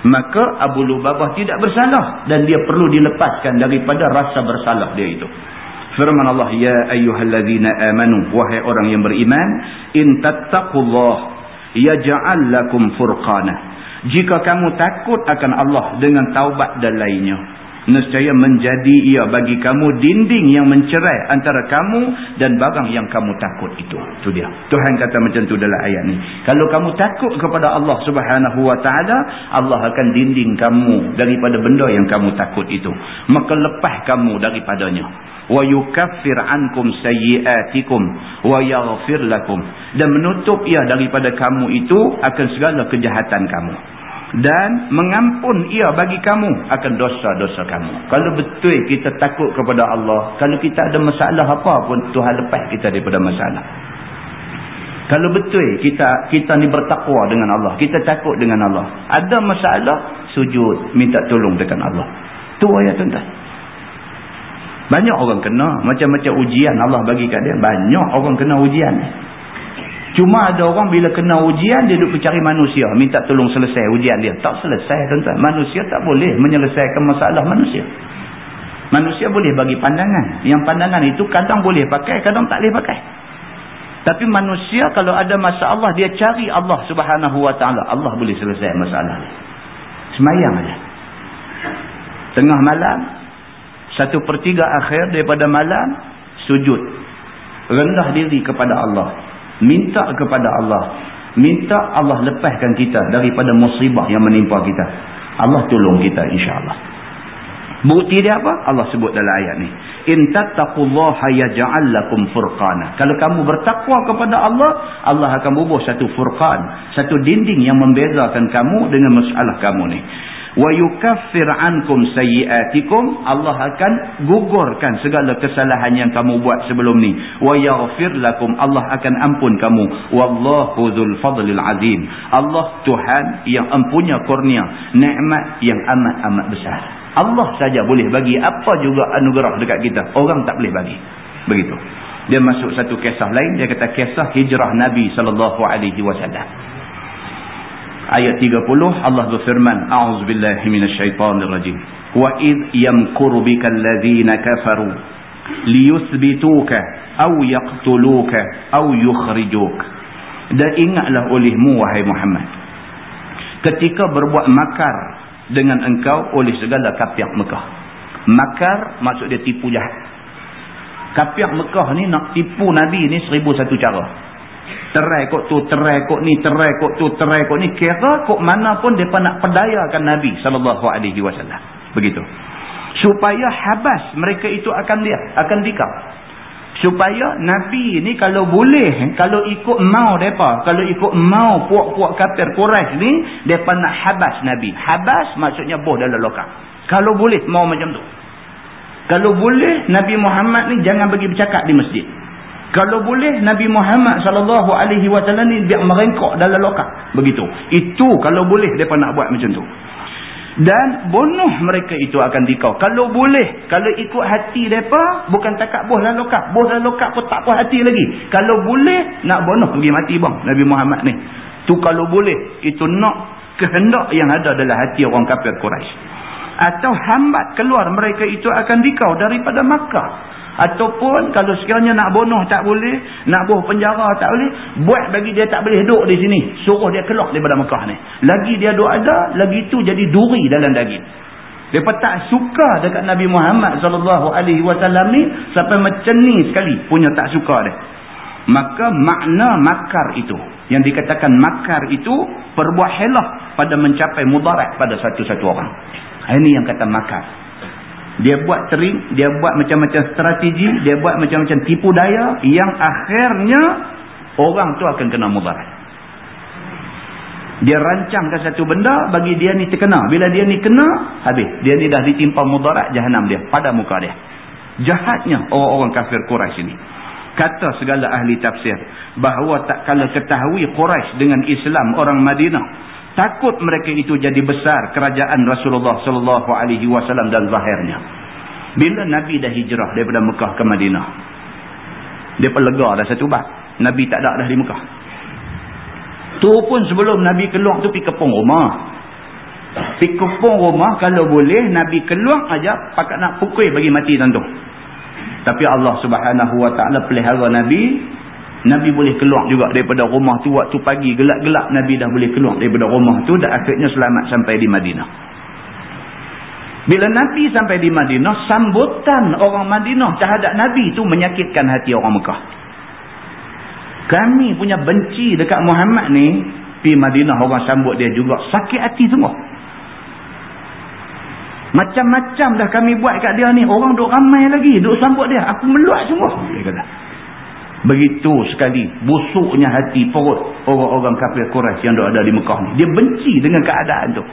Maka Abu Lubabah tidak bersalah dan dia perlu dilepaskan daripada rasa bersalah dia itu. Firman Allah, Ya ayyuhallazina amanu, wahai orang yang beriman, in tattaqullah yaj'al lakum furqana. Jika kamu takut akan Allah dengan taubat dan lainnya, nescaya menjadi ia bagi kamu dinding yang mencerai antara kamu dan barang yang kamu takut itu. Itu dia. Tuhan kata macam tu dalam ayat ni. Kalau kamu takut kepada Allah subhanahu wa ta'ala, Allah akan dinding kamu daripada benda yang kamu takut itu. Maka lepas kamu daripadanya. Wa yukaffir ankum sayyiatikum wa yaghfir lakum. Dan menutup ia daripada kamu itu akan segala kejahatan kamu dan mengampun ia bagi kamu akan dosa-dosa kamu. Kalau betul kita takut kepada Allah, kalau kita ada masalah apa pun Tuhan lepas kita daripada masalah. Kalau betul kita kita ni bertakwa dengan Allah, kita takut dengan Allah. Ada masalah, sujud, minta tolong dengan Allah. Tu ayat tuan-tuan. Banyak orang kena, macam-macam ujian Allah bagi kat dia. Banyak orang kena ujian. Cuma ada orang bila kena ujian dia duduk cari manusia minta tolong selesai ujian dia. Tak selesai tuan-tuan. Manusia tak boleh menyelesaikan masalah manusia. Manusia boleh bagi pandangan. Yang pandangan itu kadang boleh pakai, kadang tak boleh pakai. Tapi manusia kalau ada masalah dia cari Allah Subhanahu Wa Taala, Allah boleh selesai masalah. Semayang aja. Tengah malam satu pertiga akhir daripada malam sujud. Rendah diri kepada Allah. Minta kepada Allah. Minta Allah lepaskan kita daripada musibah yang menimpa kita. Allah tolong kita insyaAllah. Bukti dia apa? Allah sebut dalam ayat ni. In tattaqullaha yaj'al lakum furqana. Kalau kamu bertakwa kepada Allah Allah akan bubuh satu furqan satu dinding yang membezakan kamu dengan masalah kamu ni wa yukaffir ankum sayyiatikum Allah akan gugurkan segala kesalahan yang kamu buat sebelum ni. Wa yaghfir lakum Allah akan ampun kamu. Wallahu dzul fadlil azim. Allah Tuhan yang empunya kurnia nikmat yang amat amat besar. Allah saja boleh bagi apa juga anugerah dekat kita. Orang tak boleh bagi. Begitu. Dia masuk satu kisah lain dia kata kisah hijrah Nabi sallallahu alaihi wasallam ayat 30 Allah berfirman a'udzubillahi minasyaitonirrajim wa id yamkuru bikal ladzina kafaru liyuthbituka aw yaqtuluka aw yukhrijuk dan ingatlah olehmu wahai Muhammad ketika berbuat makar dengan engkau oleh segala kapiak Mekah. Makar maksud dia tipu jahat. Kapiak Mekah ni nak tipu Nabi ni seribu satu cara terai kok tu, terai kok ni, terai kok tu, terai kok ni. Kira kok mana pun mereka nak pedayakan Nabi SAW. Begitu. Supaya habas mereka itu akan dia, akan dikap. Supaya Nabi ni kalau boleh, kalau ikut mau mereka, kalau ikut mau puak-puak kafir Quraisy ni, mereka nak habas Nabi. Habas maksudnya boh dalam lokal. Kalau boleh, mau macam tu. Kalau boleh, Nabi Muhammad ni jangan bagi bercakap di masjid. Kalau boleh Nabi Muhammad sallallahu alaihi wasallam ni biar merengkok dalam lokap. Begitu. Itu kalau boleh depa nak buat macam tu. Dan bunuh mereka itu akan dikau. Kalau boleh, kalau ikut hati depa bukan takat boh dalam lokap. Boh dalam lokap pun tak puas hati lagi. Kalau boleh nak bunuh pergi mati bang Nabi Muhammad ni. Tu kalau boleh itu nak kehendak yang ada dalam hati orang kafir Quraisy. Atau hambat keluar mereka itu akan dikau daripada Makkah. Ataupun kalau sekiranya nak bunuh tak boleh, nak buh penjara tak boleh, buat bagi dia tak boleh duduk di sini. Suruh dia keluar daripada Mekah ni. Lagi dia duduk ada, lagi tu jadi duri dalam daging. Mereka tak suka dekat Nabi Muhammad SAW ni sampai macam ni sekali punya tak suka dia. Maka makna makar itu, yang dikatakan makar itu, perbuat helah pada mencapai mudarat pada satu-satu orang. Ini yang kata makar. Dia buat trik, dia buat macam-macam strategi, dia buat macam-macam tipu daya yang akhirnya orang tu akan kena mudarat. Dia rancangkan satu benda bagi dia ni terkena. Bila dia ni kena, habis. Dia ni dah ditimpa mudarat jahanam dia pada muka dia. Jahatnya orang-orang kafir Quraisy ini. Kata segala ahli tafsir bahawa tak kala ketahui Quraisy dengan Islam orang Madinah Takut mereka itu jadi besar kerajaan Rasulullah sallallahu alaihi wasallam dan zahirnya. Bila Nabi dah hijrah daripada Mekah ke Madinah. Dia pelega dah satu bab. Nabi tak ada dah di Mekah. Tu pun sebelum Nabi keluar tu pergi kepung rumah. Pergi kepung rumah kalau boleh Nabi keluar aja pakat nak pukul bagi mati tentu. Tapi Allah Subhanahu wa taala pelihara Nabi Nabi boleh keluar juga daripada rumah tu waktu pagi gelap-gelap Nabi dah boleh keluar daripada rumah tu dan akhirnya selamat sampai di Madinah. Bila Nabi sampai di Madinah, sambutan orang Madinah terhadap Nabi tu menyakitkan hati orang Mekah. Kami punya benci dekat Muhammad ni, pi Madinah orang sambut dia juga sakit hati semua. Macam-macam dah kami buat kat dia ni, orang duk ramai lagi, duk sambut dia, aku meluat semua. Dia kata. Begitu sekali busuknya hati perut orang-orang kafir Quraisy yang ada di Mekah ni. Dia benci dengan keadaan tu.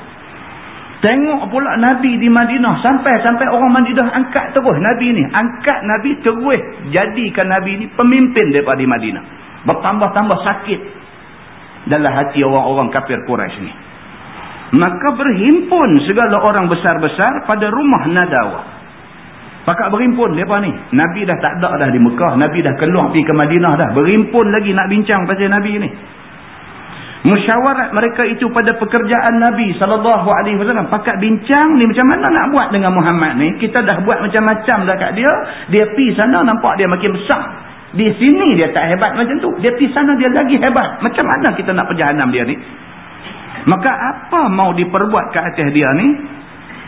Tengok pula Nabi di Madinah sampai-sampai orang Madinah angkat terus Nabi ni. Angkat Nabi terus jadikan Nabi ni pemimpin daripada di Madinah. Bertambah-tambah sakit dalam hati orang-orang kafir Quraisy ni. Maka berhimpun segala orang besar-besar pada rumah Nadawah. Pakat berimpun mereka ni. Nabi dah tak ada dah di Mekah. Nabi dah keluar pergi ke Madinah dah. Berimpun lagi nak bincang pasal Nabi ni. Musyawarat mereka itu pada pekerjaan Nabi SAW. Pakat bincang ni macam mana nak buat dengan Muhammad ni. Kita dah buat macam-macam dah kat dia. Dia pi sana nampak dia makin besar. Di sini dia tak hebat macam tu. Dia pi sana dia lagi hebat. Macam mana kita nak perjalanan dia ni. Maka apa mau diperbuat ke atas dia ni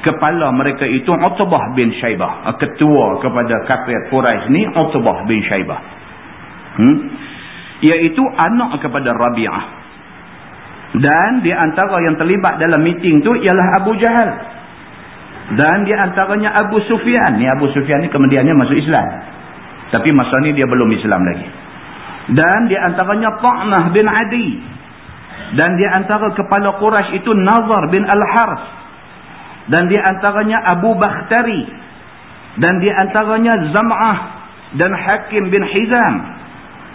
kepala mereka itu Utbah bin Syaibah ah, ketua kepada kafir Quraisy ni Utbah bin Syaibah hmm? iaitu anak kepada Rabi'ah. Dan di antara yang terlibat dalam meeting tu ialah Abu Jahal. Dan di antaranya Abu Sufyan. Ni Abu Sufyan ni kemudiannya masuk Islam. Tapi masa ni dia belum Islam lagi. Dan di antaranya Ta'nah bin Adi. Dan di antara kepala Quraisy itu Nazar bin Al-Harth dan di antaranya Abu Bakhtari. Dan di antaranya Zam'ah dan Hakim bin Hizam.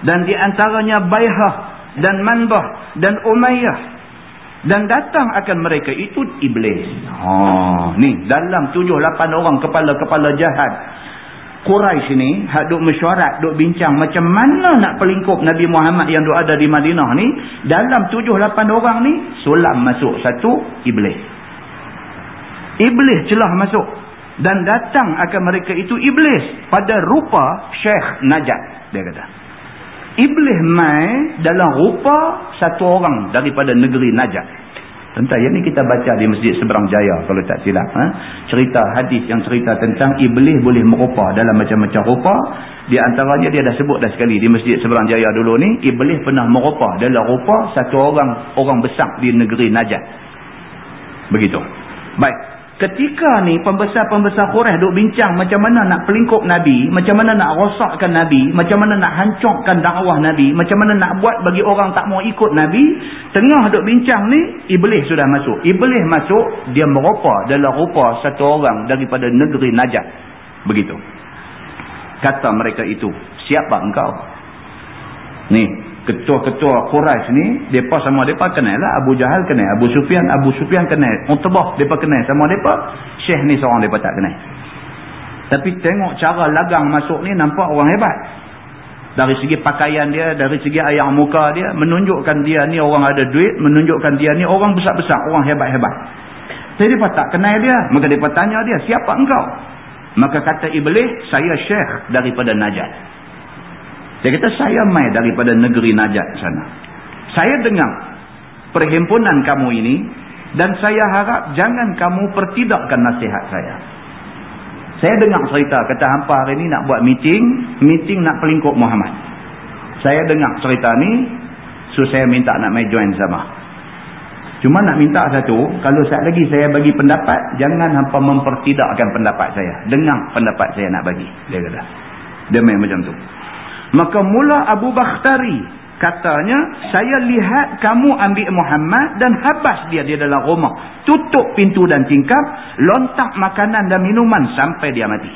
Dan di antaranya Bayhah dan Manbah dan Umayyah. Dan datang akan mereka itu iblis. Ha ni dalam tujuh lapan orang kepala-kepala jahat. Quraisy ni hak duk mesyuarat duk bincang macam mana nak pelingkup Nabi Muhammad yang duk ada di Madinah ni. Dalam tujuh lapan orang ni sulam masuk satu iblis. Iblis celah masuk. Dan datang akan mereka itu iblis. Pada rupa Syekh Najat. Dia kata. Iblis mai dalam rupa satu orang daripada negeri Najat. Tentang yang ni kita baca di Masjid Seberang Jaya kalau tak silap. Ha? Cerita hadis yang cerita tentang iblis boleh merupa dalam macam-macam rupa. Di antaranya dia dah sebut dah sekali di Masjid Seberang Jaya dulu ni. Iblis pernah merupa dalam rupa satu orang orang besar di negeri Najat. Begitu. Baik. Ketika ni pembesar-pembesar Quraisy duk bincang macam mana nak pelingkup Nabi, macam mana nak rosakkan Nabi, macam mana nak hancurkan dakwah Nabi, macam mana nak buat bagi orang tak mau ikut Nabi, tengah duk bincang ni, Iblis sudah masuk. Iblis masuk, dia merupa dalam rupa satu orang daripada negeri Najat. Begitu. Kata mereka itu, siapa engkau? Ni, ketua-ketua Quraisy ni, depa sama depa kenal lah. Abu Jahal kenal, Abu Sufyan, Abu Sufyan kenal, Utbah depa kenal sama depa. Syekh ni seorang depa tak kenal. Tapi tengok cara lagang masuk ni nampak orang hebat. Dari segi pakaian dia, dari segi ayam muka dia, menunjukkan dia ni orang ada duit, menunjukkan dia ni orang besar-besar, orang hebat-hebat. Jadi dia tak kenal dia. Maka dia tanya dia, siapa engkau? Maka kata Iblis, saya syekh daripada Najat. Dia kata, saya mai daripada negeri Najat sana. Saya dengar perhimpunan kamu ini, dan saya harap jangan kamu pertidakkan nasihat saya. Saya dengar cerita, kata hampa hari ni nak buat meeting, meeting nak pelingkup Muhammad. Saya dengar cerita ni, so saya minta nak mai join sama. Cuma nak minta satu, kalau saat lagi saya bagi pendapat, jangan hampa mempertidakkan pendapat saya. Dengar pendapat saya nak bagi. Dia kata. Dia main macam tu. Maka mula Abu Bakhtari katanya, saya lihat kamu ambil Muhammad dan habas dia di dalam rumah. Tutup pintu dan tingkap, lontak makanan dan minuman sampai dia mati.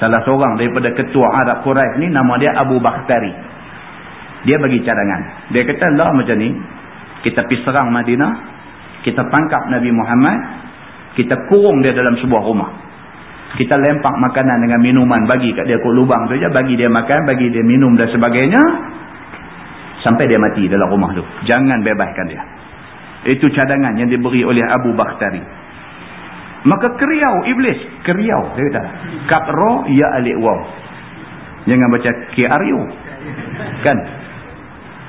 Salah seorang daripada ketua Arab Quraisy ni nama dia Abu Bakhtari. Dia bagi cadangan. Dia kata, lah macam ni, kita pergi serang Madinah, kita tangkap Nabi Muhammad, kita kurung dia dalam sebuah rumah. Kita lempak makanan dengan minuman bagi kat dia kok lubang tu je, bagi dia makan, bagi dia minum dan sebagainya, sampai dia mati dalam rumah tu. Jangan bebaskan dia. Itu cadangan yang diberi oleh Abu Bakhtari. Maka keriau iblis. Keriau. Dia kata. Kapro ya alik waw. Jangan baca kiaryu. Kan?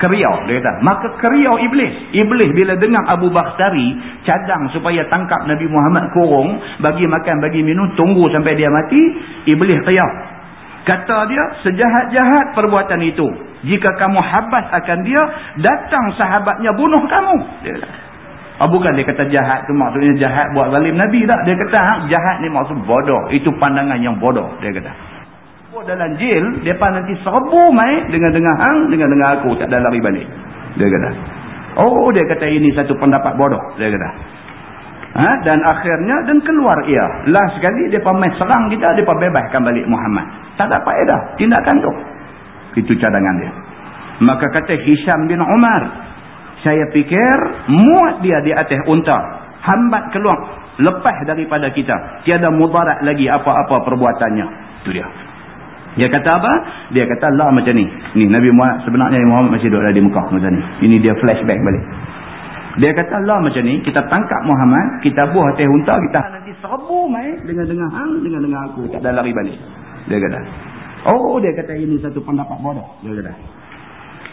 Keriau dia kata maka keriau iblis iblis bila dengar Abu Bakhtari cadang supaya tangkap Nabi Muhammad kurung bagi makan bagi minum tunggu sampai dia mati iblis keriau kata dia sejahat-jahat perbuatan itu jika kamu habas akan dia datang sahabatnya bunuh kamu dia kata Oh, bukan dia kata jahat tu maksudnya jahat buat zalim Nabi tak. Dia kata ha, jahat ni maksud bodoh. Itu pandangan yang bodoh. Dia kata dalam jil, mereka nanti serbu mai dengan dengar hang, dengan dengar aku. Tak ada lari balik. Dia kata. Oh, dia kata ini satu pendapat bodoh. Dia kata. Ha? Dan akhirnya, dan keluar ia. Last sekali, mereka main serang kita, mereka bebaskan balik Muhammad. Tak ada faedah. Tindakan tu. Itu cadangan dia. Maka kata Hisham bin Umar. Saya fikir, muat dia di atas unta. Hambat keluar. Lepas daripada kita. Tiada mudarat lagi apa-apa perbuatannya. Itu dia. Dia kata apa? Dia kata Allah macam ni. Ni Nabi Muhammad sebenarnya Muhammad masih duduk di Mekah macam ni. Ini dia flashback balik. Dia kata Allah macam ni, kita tangkap Muhammad, kita buah atas unta, kita nanti serbu mai dengan dengar hang, dengan dengar aku. Tak ada lari balik. Dia kata. Oh, dia kata ini satu pendapat bodoh. Dia kata.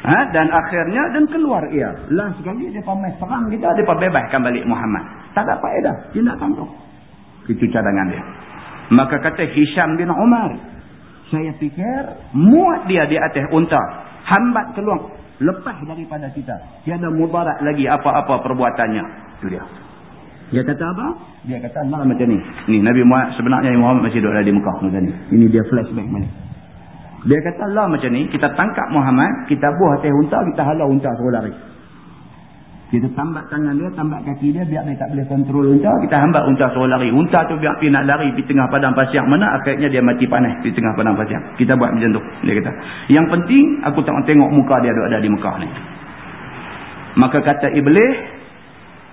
Ha? Dan akhirnya, dan keluar ia. Last sekali, dia pamai serang kita, dia bebaskan balik Muhammad. Tak ada faedah. Dia nak tangkap. Itu cadangan dia. Maka kata Hisham bin Umar, saya fikir muat dia di atas unta. Hambat keluar. Lepas daripada kita. Tiada mudarat lagi apa-apa perbuatannya. Itu dia. Dia kata apa? Dia kata Allah macam ni. Ni Nabi Muhammad sebenarnya Muhammad masih duduk di Mekah macam ni. Ini dia flashback balik. Dia kata Allah macam ni. Kita tangkap Muhammad. Kita buah atas unta. Kita halau unta suruh lari. Kita tambat tangan dia, tambat kaki dia, biar dia tak boleh kontrol unta. Kita hambat unta suruh lari. Unta tu biar pergi nak lari di tengah padang pasir mana, akhirnya dia mati panas di tengah padang pasir. Kita buat macam tu. Dia kata. Yang penting, aku tak tengok muka dia ada di Mekah ni. Maka kata Iblis,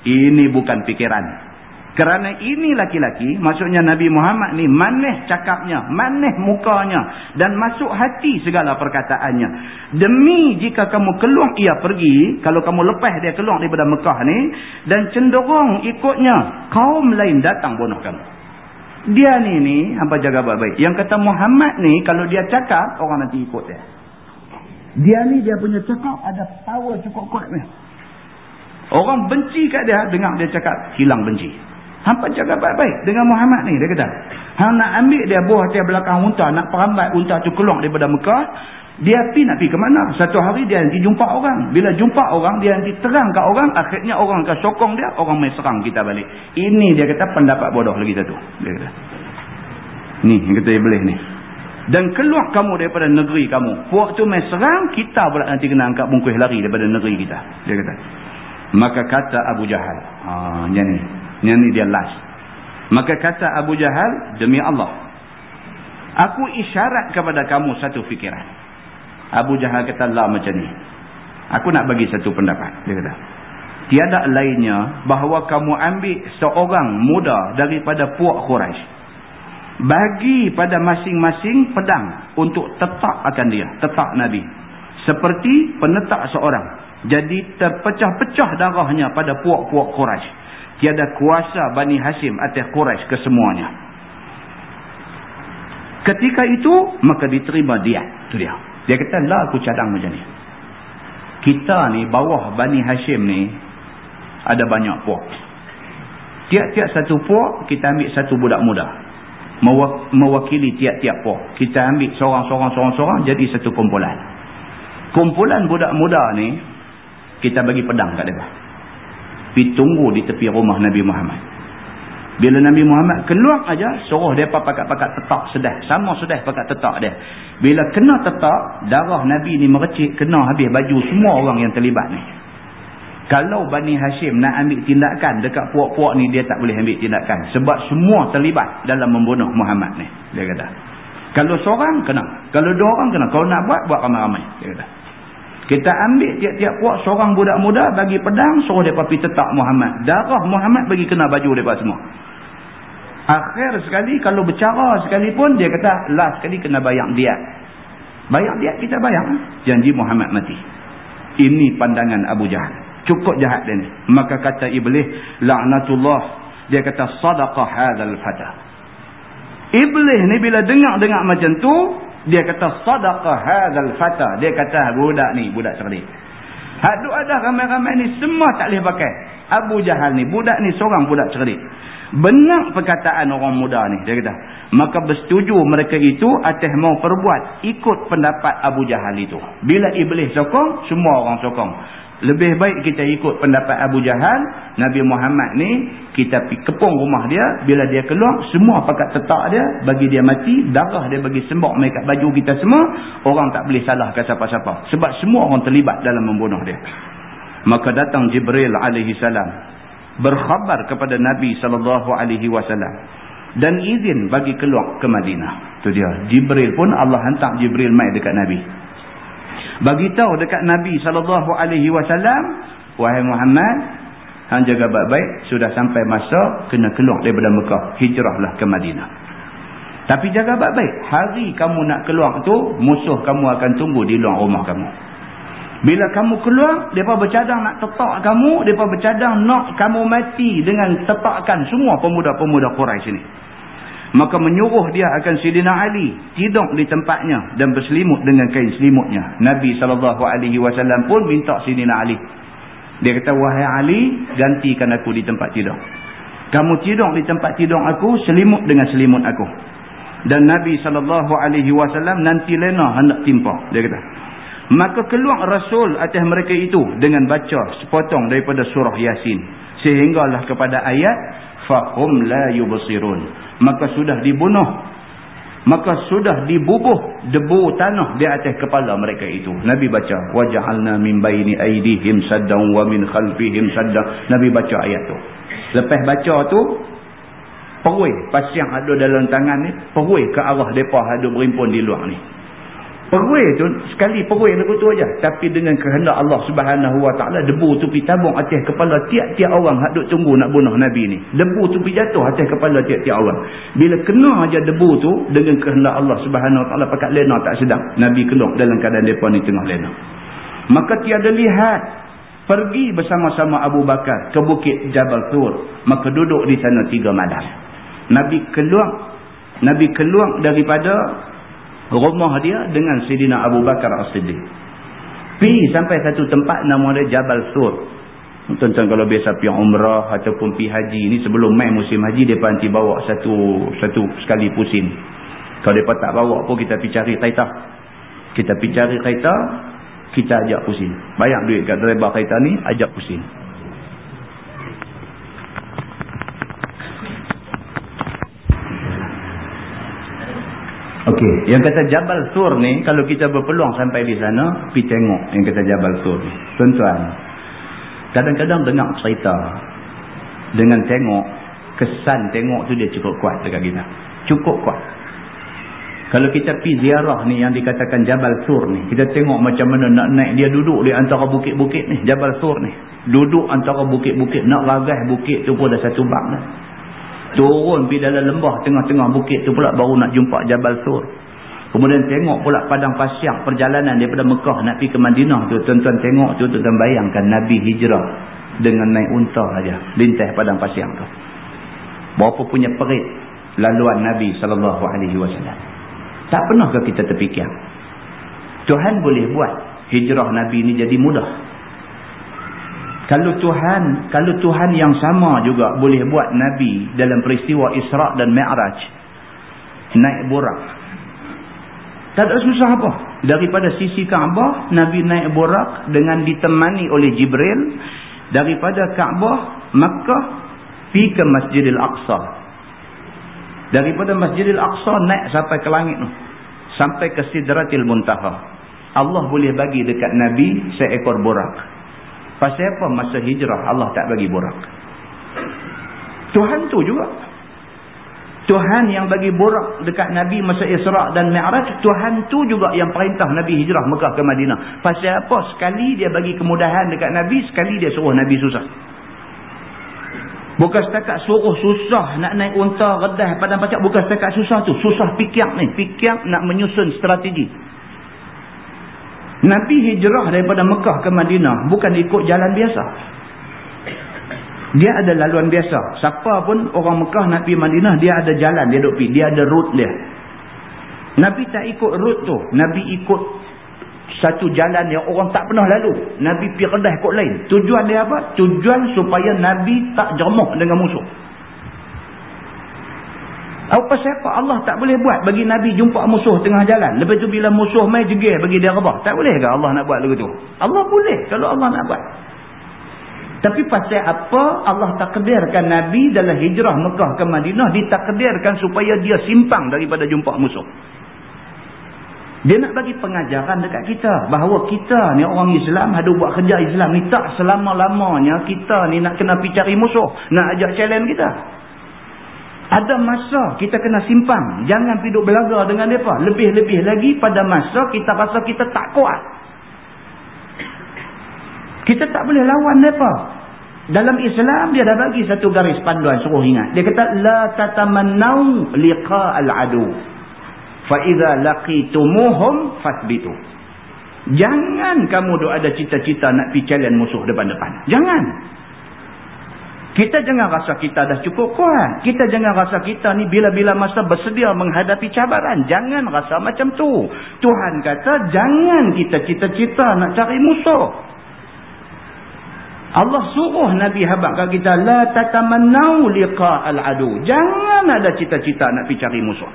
ini bukan fikiran. Kerana ini laki-laki, maksudnya Nabi Muhammad ni manis cakapnya, manis mukanya dan masuk hati segala perkataannya. Demi jika kamu keluar ia pergi, kalau kamu lepas dia keluar daripada Mekah ni dan cenderung ikutnya, kaum lain datang bunuh kamu. Dia ni ni, apa jaga baik-baik. Yang kata Muhammad ni, kalau dia cakap, orang nanti ikut dia. Dia ni dia punya cakap ada power cukup kuat ni. Orang benci kat dia, dengar dia cakap, hilang benci. Hampa jaga baik-baik dengan Muhammad ni dia kata. Hang nak ambil dia buah dia belakang unta, nak perambat unta tu keluar daripada Mekah, dia pi nak pi ke mana? Satu hari dia nanti jumpa orang. Bila jumpa orang, dia nanti terang ke orang, akhirnya orang akan sokong dia, orang mai serang kita balik. Ini dia kata pendapat bodoh lagi satu. Dia kata. Ni, yang kata Iblis ni. Dan keluar kamu daripada negeri kamu. Waktu mai serang, kita pula nanti kena angkat bungkus lari daripada negeri kita. Dia kata. Maka kata Abu Jahal. Ah, yang ni. Yang ni dia last. Maka kata Abu Jahal, demi Allah. Aku isyarat kepada kamu satu fikiran. Abu Jahal kata lah macam ni. Aku nak bagi satu pendapat. Dia kata. Tiada lainnya bahawa kamu ambil seorang muda daripada puak Quraisy. Bagi pada masing-masing pedang untuk tetap akan dia. Tetap Nabi. Seperti penetak seorang. Jadi terpecah-pecah darahnya pada puak-puak Quraisy. Tiada kuasa Bani Hashim atas Quraisy kesemuanya. Ketika itu, maka diterima dia. Itu dia. Dia kata, lah aku cadang macam ni. Kita ni, bawah Bani Hashim ni, ada banyak puak. Tiap-tiap satu puak, kita ambil satu budak muda. Mewakili tiap-tiap puak. Kita ambil seorang-seorang-seorang-seorang, jadi satu kumpulan. Kumpulan budak muda ni, kita bagi pedang kat mereka. Pergi tunggu di tepi rumah Nabi Muhammad. Bila Nabi Muhammad keluar aja, suruh mereka pakat-pakat tetak sedah. Sama sedah pakat tetak dia. Bila kena tetak, darah Nabi ni merecik, kena habis baju semua orang yang terlibat ni. Kalau Bani Hashim nak ambil tindakan dekat puak-puak ni, dia tak boleh ambil tindakan. Sebab semua terlibat dalam membunuh Muhammad ni. Dia kata. Kalau seorang, kena. Kalau dua orang, kena. Kalau nak buat, buat ramai-ramai. Dia kata. Kita ambil tiap-tiap puak seorang budak muda, bagi pedang, suruh mereka pergi tetap Muhammad. Darah Muhammad bagi kena baju mereka semua. Akhir sekali, kalau bercara sekalipun, dia kata, last sekali kena bayang dia. Bayang dia, kita bayang. Janji Muhammad mati. Ini pandangan Abu Jahal cukup jahat dia ni maka kata iblis laknatullah dia kata sadaqah hadzal fata iblis ni bila dengar-dengar macam tu dia kata sadaqah hadzal fata. Dia kata budak ni budak cerdik haduk ada ramai-ramai ni semua tak boleh pakai. Abu Jahal ni budak ni seorang budak cerdik benar perkataan orang muda ni dia kata. Maka bersetuju mereka itu atas mau perbuat ikut pendapat Abu Jahal itu. Bila iblis sokong semua orang sokong lebih baik kita ikut pendapat Abu Jahal, Nabi Muhammad ni, kita pergi kepung rumah dia, bila dia keluar, semua pakat tetak dia, bagi dia mati, darah dia bagi sembok mereka baju kita semua, orang tak boleh salahkan siapa-siapa. Sebab semua orang terlibat dalam membunuh dia. Maka datang Jibril alaihi salam berkhabar kepada Nabi wasallam dan izin bagi keluar ke Madinah. Tu dia. Jibril pun Allah hantar Jibril mai dekat Nabi. Bagi tahu dekat Nabi sallallahu alaihi wasallam, wahai Muhammad, hang jaga baik-baik, sudah sampai masa kena keluar daripada Mekah, hijrahlah ke Madinah. Tapi jaga baik-baik, hari kamu nak keluar tu, musuh kamu akan tunggu di luar rumah kamu. Bila kamu keluar, mereka bercadang nak tetak kamu, mereka bercadang nak kamu mati dengan tetakkan semua pemuda-pemuda Quraisy ini maka menyuruh dia akan Sidina Ali tidur di tempatnya dan berselimut dengan kain selimutnya. Nabi SAW pun minta Sidina Ali. Dia kata wahai Ali gantikan aku di tempat tidur. Kamu tidur di tempat tidur aku selimut dengan selimut aku. Dan Nabi SAW nanti lena hendak timpa. Dia kata maka keluar Rasul atas mereka itu dengan baca sepotong daripada surah Yasin. Sehinggalah kepada ayat fahum la yubsirun maka sudah dibunuh. Maka sudah dibubuh debu tanah di atas kepala mereka itu. Nabi baca waja'alna min baini aydihim saddan wa min khalfihim saddan. Nabi baca ayat tu. Lepas baca tu perui pasien ada dalam tangan ni perui ke arah depa ada berimpun di luar ni Perui tu sekali perui lagu tu aja. Tapi dengan kehendak Allah Subhanahu Wa Taala debu tu pi tabung atas kepala tiap-tiap orang hak duk tunggu nak bunuh Nabi ni. Debu tu pi jatuh atas kepala tiap-tiap orang. Bila kena aja debu tu dengan kehendak Allah Subhanahu Wa Taala pakat lena tak sedap. Nabi keluar dalam keadaan depa ni tengah lena. Maka tiada lihat pergi bersama-sama Abu Bakar ke bukit Jabal Tur. Maka duduk di sana tiga malam. Nabi keluar Nabi keluar daripada rumah dia dengan Sidina Abu Bakar As-Siddiq. Pi sampai satu tempat nama dia Jabal Sur. Tuan-tuan kalau biasa pergi umrah ataupun pergi haji ni sebelum main musim haji dia nanti bawa satu satu sekali pusing. Kalau dia tak bawa pun kita pergi cari kereta. Kita pergi cari kereta, kita ajak pusing. Bayar duit kat driver kereta ni, ajak pusing. Okey, yang kata Jabal Sur ni kalau kita berpeluang sampai di sana, pi tengok yang kata Jabal Sur ni. Tuan-tuan, kadang-kadang dengar cerita dengan tengok kesan tengok tu dia cukup kuat dekat kita. Cukup kuat. Kalau kita pergi ziarah ni yang dikatakan Jabal Sur ni. Kita tengok macam mana nak naik. Dia duduk di antara bukit-bukit ni. Jabal Sur ni. Duduk antara bukit-bukit. Nak ragas bukit tu pun dah satu bang dah. Turun pergi dalam lembah tengah-tengah bukit tu pula baru nak jumpa Jabal Sur. Kemudian tengok pula padang pasir perjalanan daripada Mekah nak pergi ke Madinah tu. Tuan-tuan tengok tu tuan-tuan bayangkan Nabi hijrah dengan naik unta saja. Lintas padang pasir tu. Berapa punya perit laluan Nabi SAW. Tak pernahkah kita terfikir? Tuhan boleh buat hijrah Nabi ni jadi mudah. Kalau Tuhan, kalau Tuhan yang sama juga boleh buat Nabi dalam peristiwa Isra' dan Mi'raj. Naik burak. Tak ada susah apa. Daripada sisi Kaabah, Nabi naik burak dengan ditemani oleh Jibril. Daripada Kaabah, Makkah, pergi ke Masjidil Aqsa. Daripada Masjidil Aqsa naik sampai ke langit. Sampai ke Sidratil Muntaha. Allah boleh bagi dekat Nabi seekor burak. Pasal apa masa hijrah Allah tak bagi burak? Tuhan tu juga. Tuhan yang bagi burak dekat Nabi masa Isra' dan Mi'raj. Tuhan tu juga yang perintah Nabi hijrah Mekah ke Madinah. Pasal apa? Sekali dia bagi kemudahan dekat Nabi. Sekali dia suruh Nabi susah. Bukan setakat suruh susah nak naik unta redah padang pacak. Bukan setakat susah tu. Susah fikir ni. Fikir nak menyusun strategi. Nabi hijrah daripada Mekah ke Madinah. Bukan ikut jalan biasa. Dia ada laluan biasa. Siapa pun orang Mekah nak pergi Madinah. Dia ada jalan dia duk pergi. Dia ada route dia. Nabi tak ikut route tu. Nabi ikut satu jalan yang orang tak pernah lalu. Nabi pergi redah kot lain. Tujuan dia apa? Tujuan supaya Nabi tak jermuh dengan musuh. Apa siapa Allah tak boleh buat bagi Nabi jumpa musuh tengah jalan. Lepas tu bila musuh mai jegih bagi dia rebah. Tak boleh ke Allah nak buat begitu? Allah boleh kalau Allah nak buat. Tapi pasal apa Allah takdirkan Nabi dalam hijrah Mekah ke Madinah ditakdirkan supaya dia simpang daripada jumpa musuh. Dia nak bagi pengajaran dekat kita. Bahawa kita ni orang Islam ada buat kerja Islam ni tak selama-lamanya kita ni nak kena pergi cari musuh. Nak ajak challenge kita. Ada masa kita kena simpang. Jangan pergi duduk belaga dengan mereka. Lebih-lebih lagi pada masa kita rasa kita tak kuat. Kita tak boleh lawan mereka. Dalam Islam dia dah bagi satu garis panduan suruh ingat. Dia kata la tatamannau liqa al-adu faiza laqitumuhum fasbitu jangan kamu ada cita-cita nak pi challenge musuh depan-depan jangan kita jangan rasa kita dah cukup kuat kita jangan rasa kita ni bila-bila masa bersedia menghadapi cabaran jangan rasa macam tu. Tuhan kata jangan kita cita-cita nak cari musuh. Allah suruh Nabi habak kat kita la tatamannau liqa al-adu. Jangan ada cita-cita nak pi cari musuh.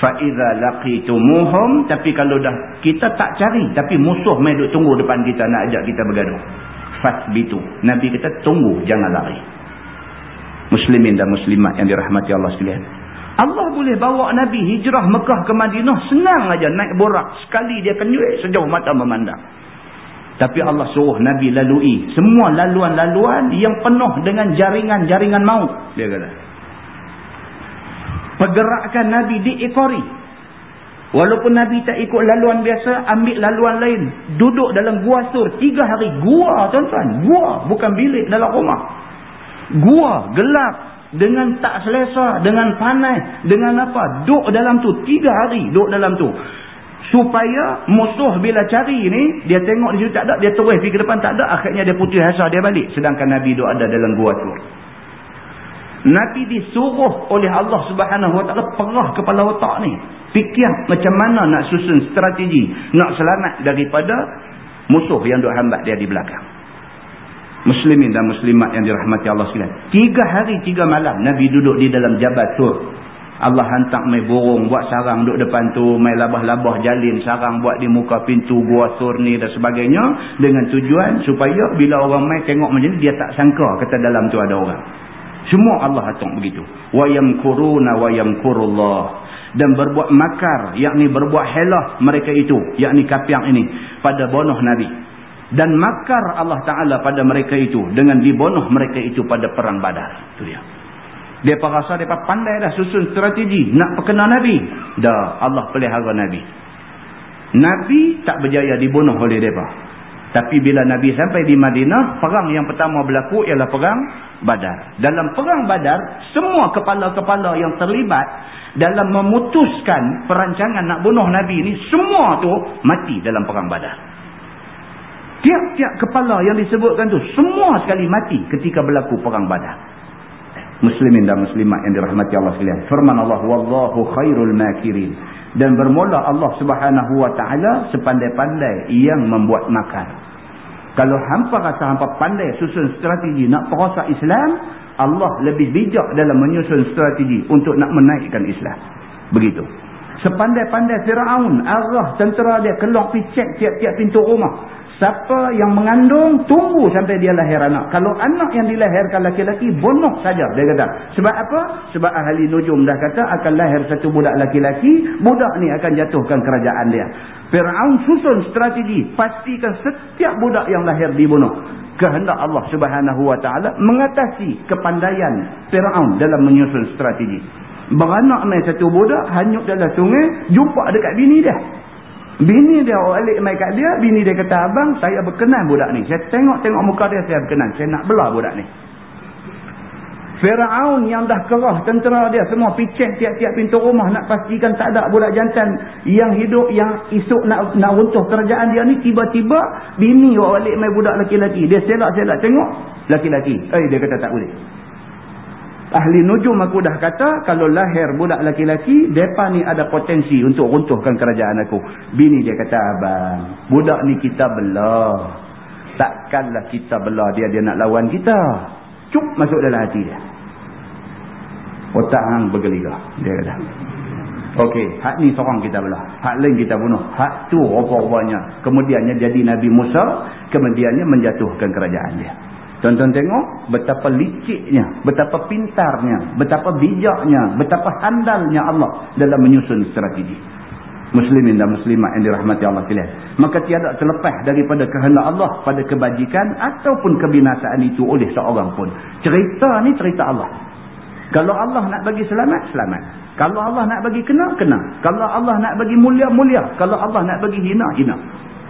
Faiza laqitumuhum tapi kalau dah kita tak cari tapi musuh mai duk tunggu depan kita nak ajak kita bergaduh fasbitu nabi kita tunggu jangan lari. Muslimin dan muslimat yang dirahmati Allah sekalian. Allah boleh bawa nabi hijrah Mekah ke Madinah senang aja naik borak. Sekali dia kenyuik sejauh mata memandang. Tapi Allah suruh Nabi lalui semua laluan-laluan yang penuh dengan jaringan-jaringan maut dia kata. Pergerakan Nabi diekori. Walaupun Nabi tak ikut laluan biasa, ambil laluan lain. Duduk dalam gua sur tiga hari. Gua tuan-tuan. Gua. Bukan bilik dalam rumah. Gua. Gelap. Dengan tak selesa. Dengan panas. Dengan apa. Duduk dalam tu. Tiga hari duduk dalam tu. Supaya musuh bila cari ni, dia tengok di situ tak ada. Dia terus pergi ke depan tak ada. Akhirnya dia putih asa dia balik. Sedangkan Nabi duduk ada dalam gua tu. Nabi disuruh oleh Allah subhanahu wa ta'ala perah kepala otak ni. Fikir macam mana nak susun strategi. Nak selamat daripada musuh yang duk hambat dia di belakang. Muslimin dan muslimat yang dirahmati Allah sekalian. Tiga hari, tiga malam Nabi duduk di dalam jabat tur. Allah hantar mai burung buat sarang duduk depan tu. Mai labah-labah jalin sarang buat di muka pintu gua tur ni dan sebagainya. Dengan tujuan supaya bila orang mai tengok macam ni dia tak sangka kata dalam tu ada orang. Semua Allah atur begitu. Wa yamkuruna wa yamkurullah. Dan berbuat makar, yakni berbuat helah mereka itu, yakni kapiang ini pada bonoh Nabi. Dan makar Allah Taala pada mereka itu dengan dibonoh mereka itu pada perang Badar. Itu dia. Mereka rasa mereka pandai dah susun strategi nak perkenal Nabi. Dah Allah pelihara Nabi. Nabi tak berjaya dibunuh oleh mereka. Tapi bila Nabi sampai di Madinah, perang yang pertama berlaku ialah perang Badar. Dalam perang Badar, semua kepala-kepala yang terlibat dalam memutuskan perancangan nak bunuh Nabi ni, semua tu mati dalam perang Badar. Tiap-tiap kepala yang disebutkan tu, semua sekali mati ketika berlaku perang Badar. Muslimin dan muslimat yang dirahmati Allah sekalian. Firman Allah, Wallahu khairul makirin. Dan bermula Allah subhanahu wa ta'ala sepandai-pandai yang membuat makar. Kalau hampa rasa hampa pandai susun strategi nak perosak Islam, Allah lebih bijak dalam menyusun strategi untuk nak menaikkan Islam. Begitu. Sepandai-pandai Fir'aun, arah tentera dia keluar pergi cek tiap-tiap pintu rumah. Siapa yang mengandung, tunggu sampai dia lahir anak. Kalau anak yang dilahirkan laki-laki, bunuh saja. Dia kata. Sebab apa? Sebab ahli nujum dah kata akan lahir satu budak laki-laki. Budak ni akan jatuhkan kerajaan dia. Fir'aun susun strategi. Pastikan setiap budak yang lahir dibunuh. Kehendak Allah subhanahu wa ta'ala mengatasi kepandaian Fir'aun dalam menyusun strategi. Beranak main satu budak, hanyut dalam sungai, jumpa dekat bini dia. Bini dia balik mai kat dia, bini dia kata, abang saya berkenan budak ni. Saya tengok-tengok muka dia, saya berkenan. Saya nak belah budak ni. Fir'aun yang dah kerah tentera dia semua picek tiap-tiap pintu rumah nak pastikan tak ada budak jantan yang hidup yang esok nak nak runtuh kerajaan dia ni tiba-tiba bini bawa balik mai budak laki-laki dia selak-selak tengok laki-laki eh dia kata tak boleh Ahli nujum aku dah kata, kalau lahir budak laki-laki, mereka ni ada potensi untuk runtuhkan kerajaan aku. Bini dia kata, abang, budak ni kita belah. Takkanlah kita belah dia, dia nak lawan kita. Cuk masuk dalam hati dia. Otak hang bergeligah, dia kata. Okey, hak ni seorang kita belah. Hak lain kita bunuh. Hak tu rupa-rupanya. Kemudiannya jadi Nabi Musa, kemudiannya menjatuhkan kerajaan dia. Tuan-tuan tengok betapa liciknya, betapa pintarnya, betapa bijaknya, betapa handalnya Allah dalam menyusun strategi. Muslimin dan muslimat yang dirahmati Allah sekalian. Maka tiada terlepas daripada kehendak Allah pada kebajikan ataupun kebinasaan itu oleh seorang pun. Cerita ni cerita Allah. Kalau Allah nak bagi selamat, selamat. Kalau Allah nak bagi kena, kena. Kalau Allah nak bagi mulia, mulia. Kalau Allah nak bagi hina, hina.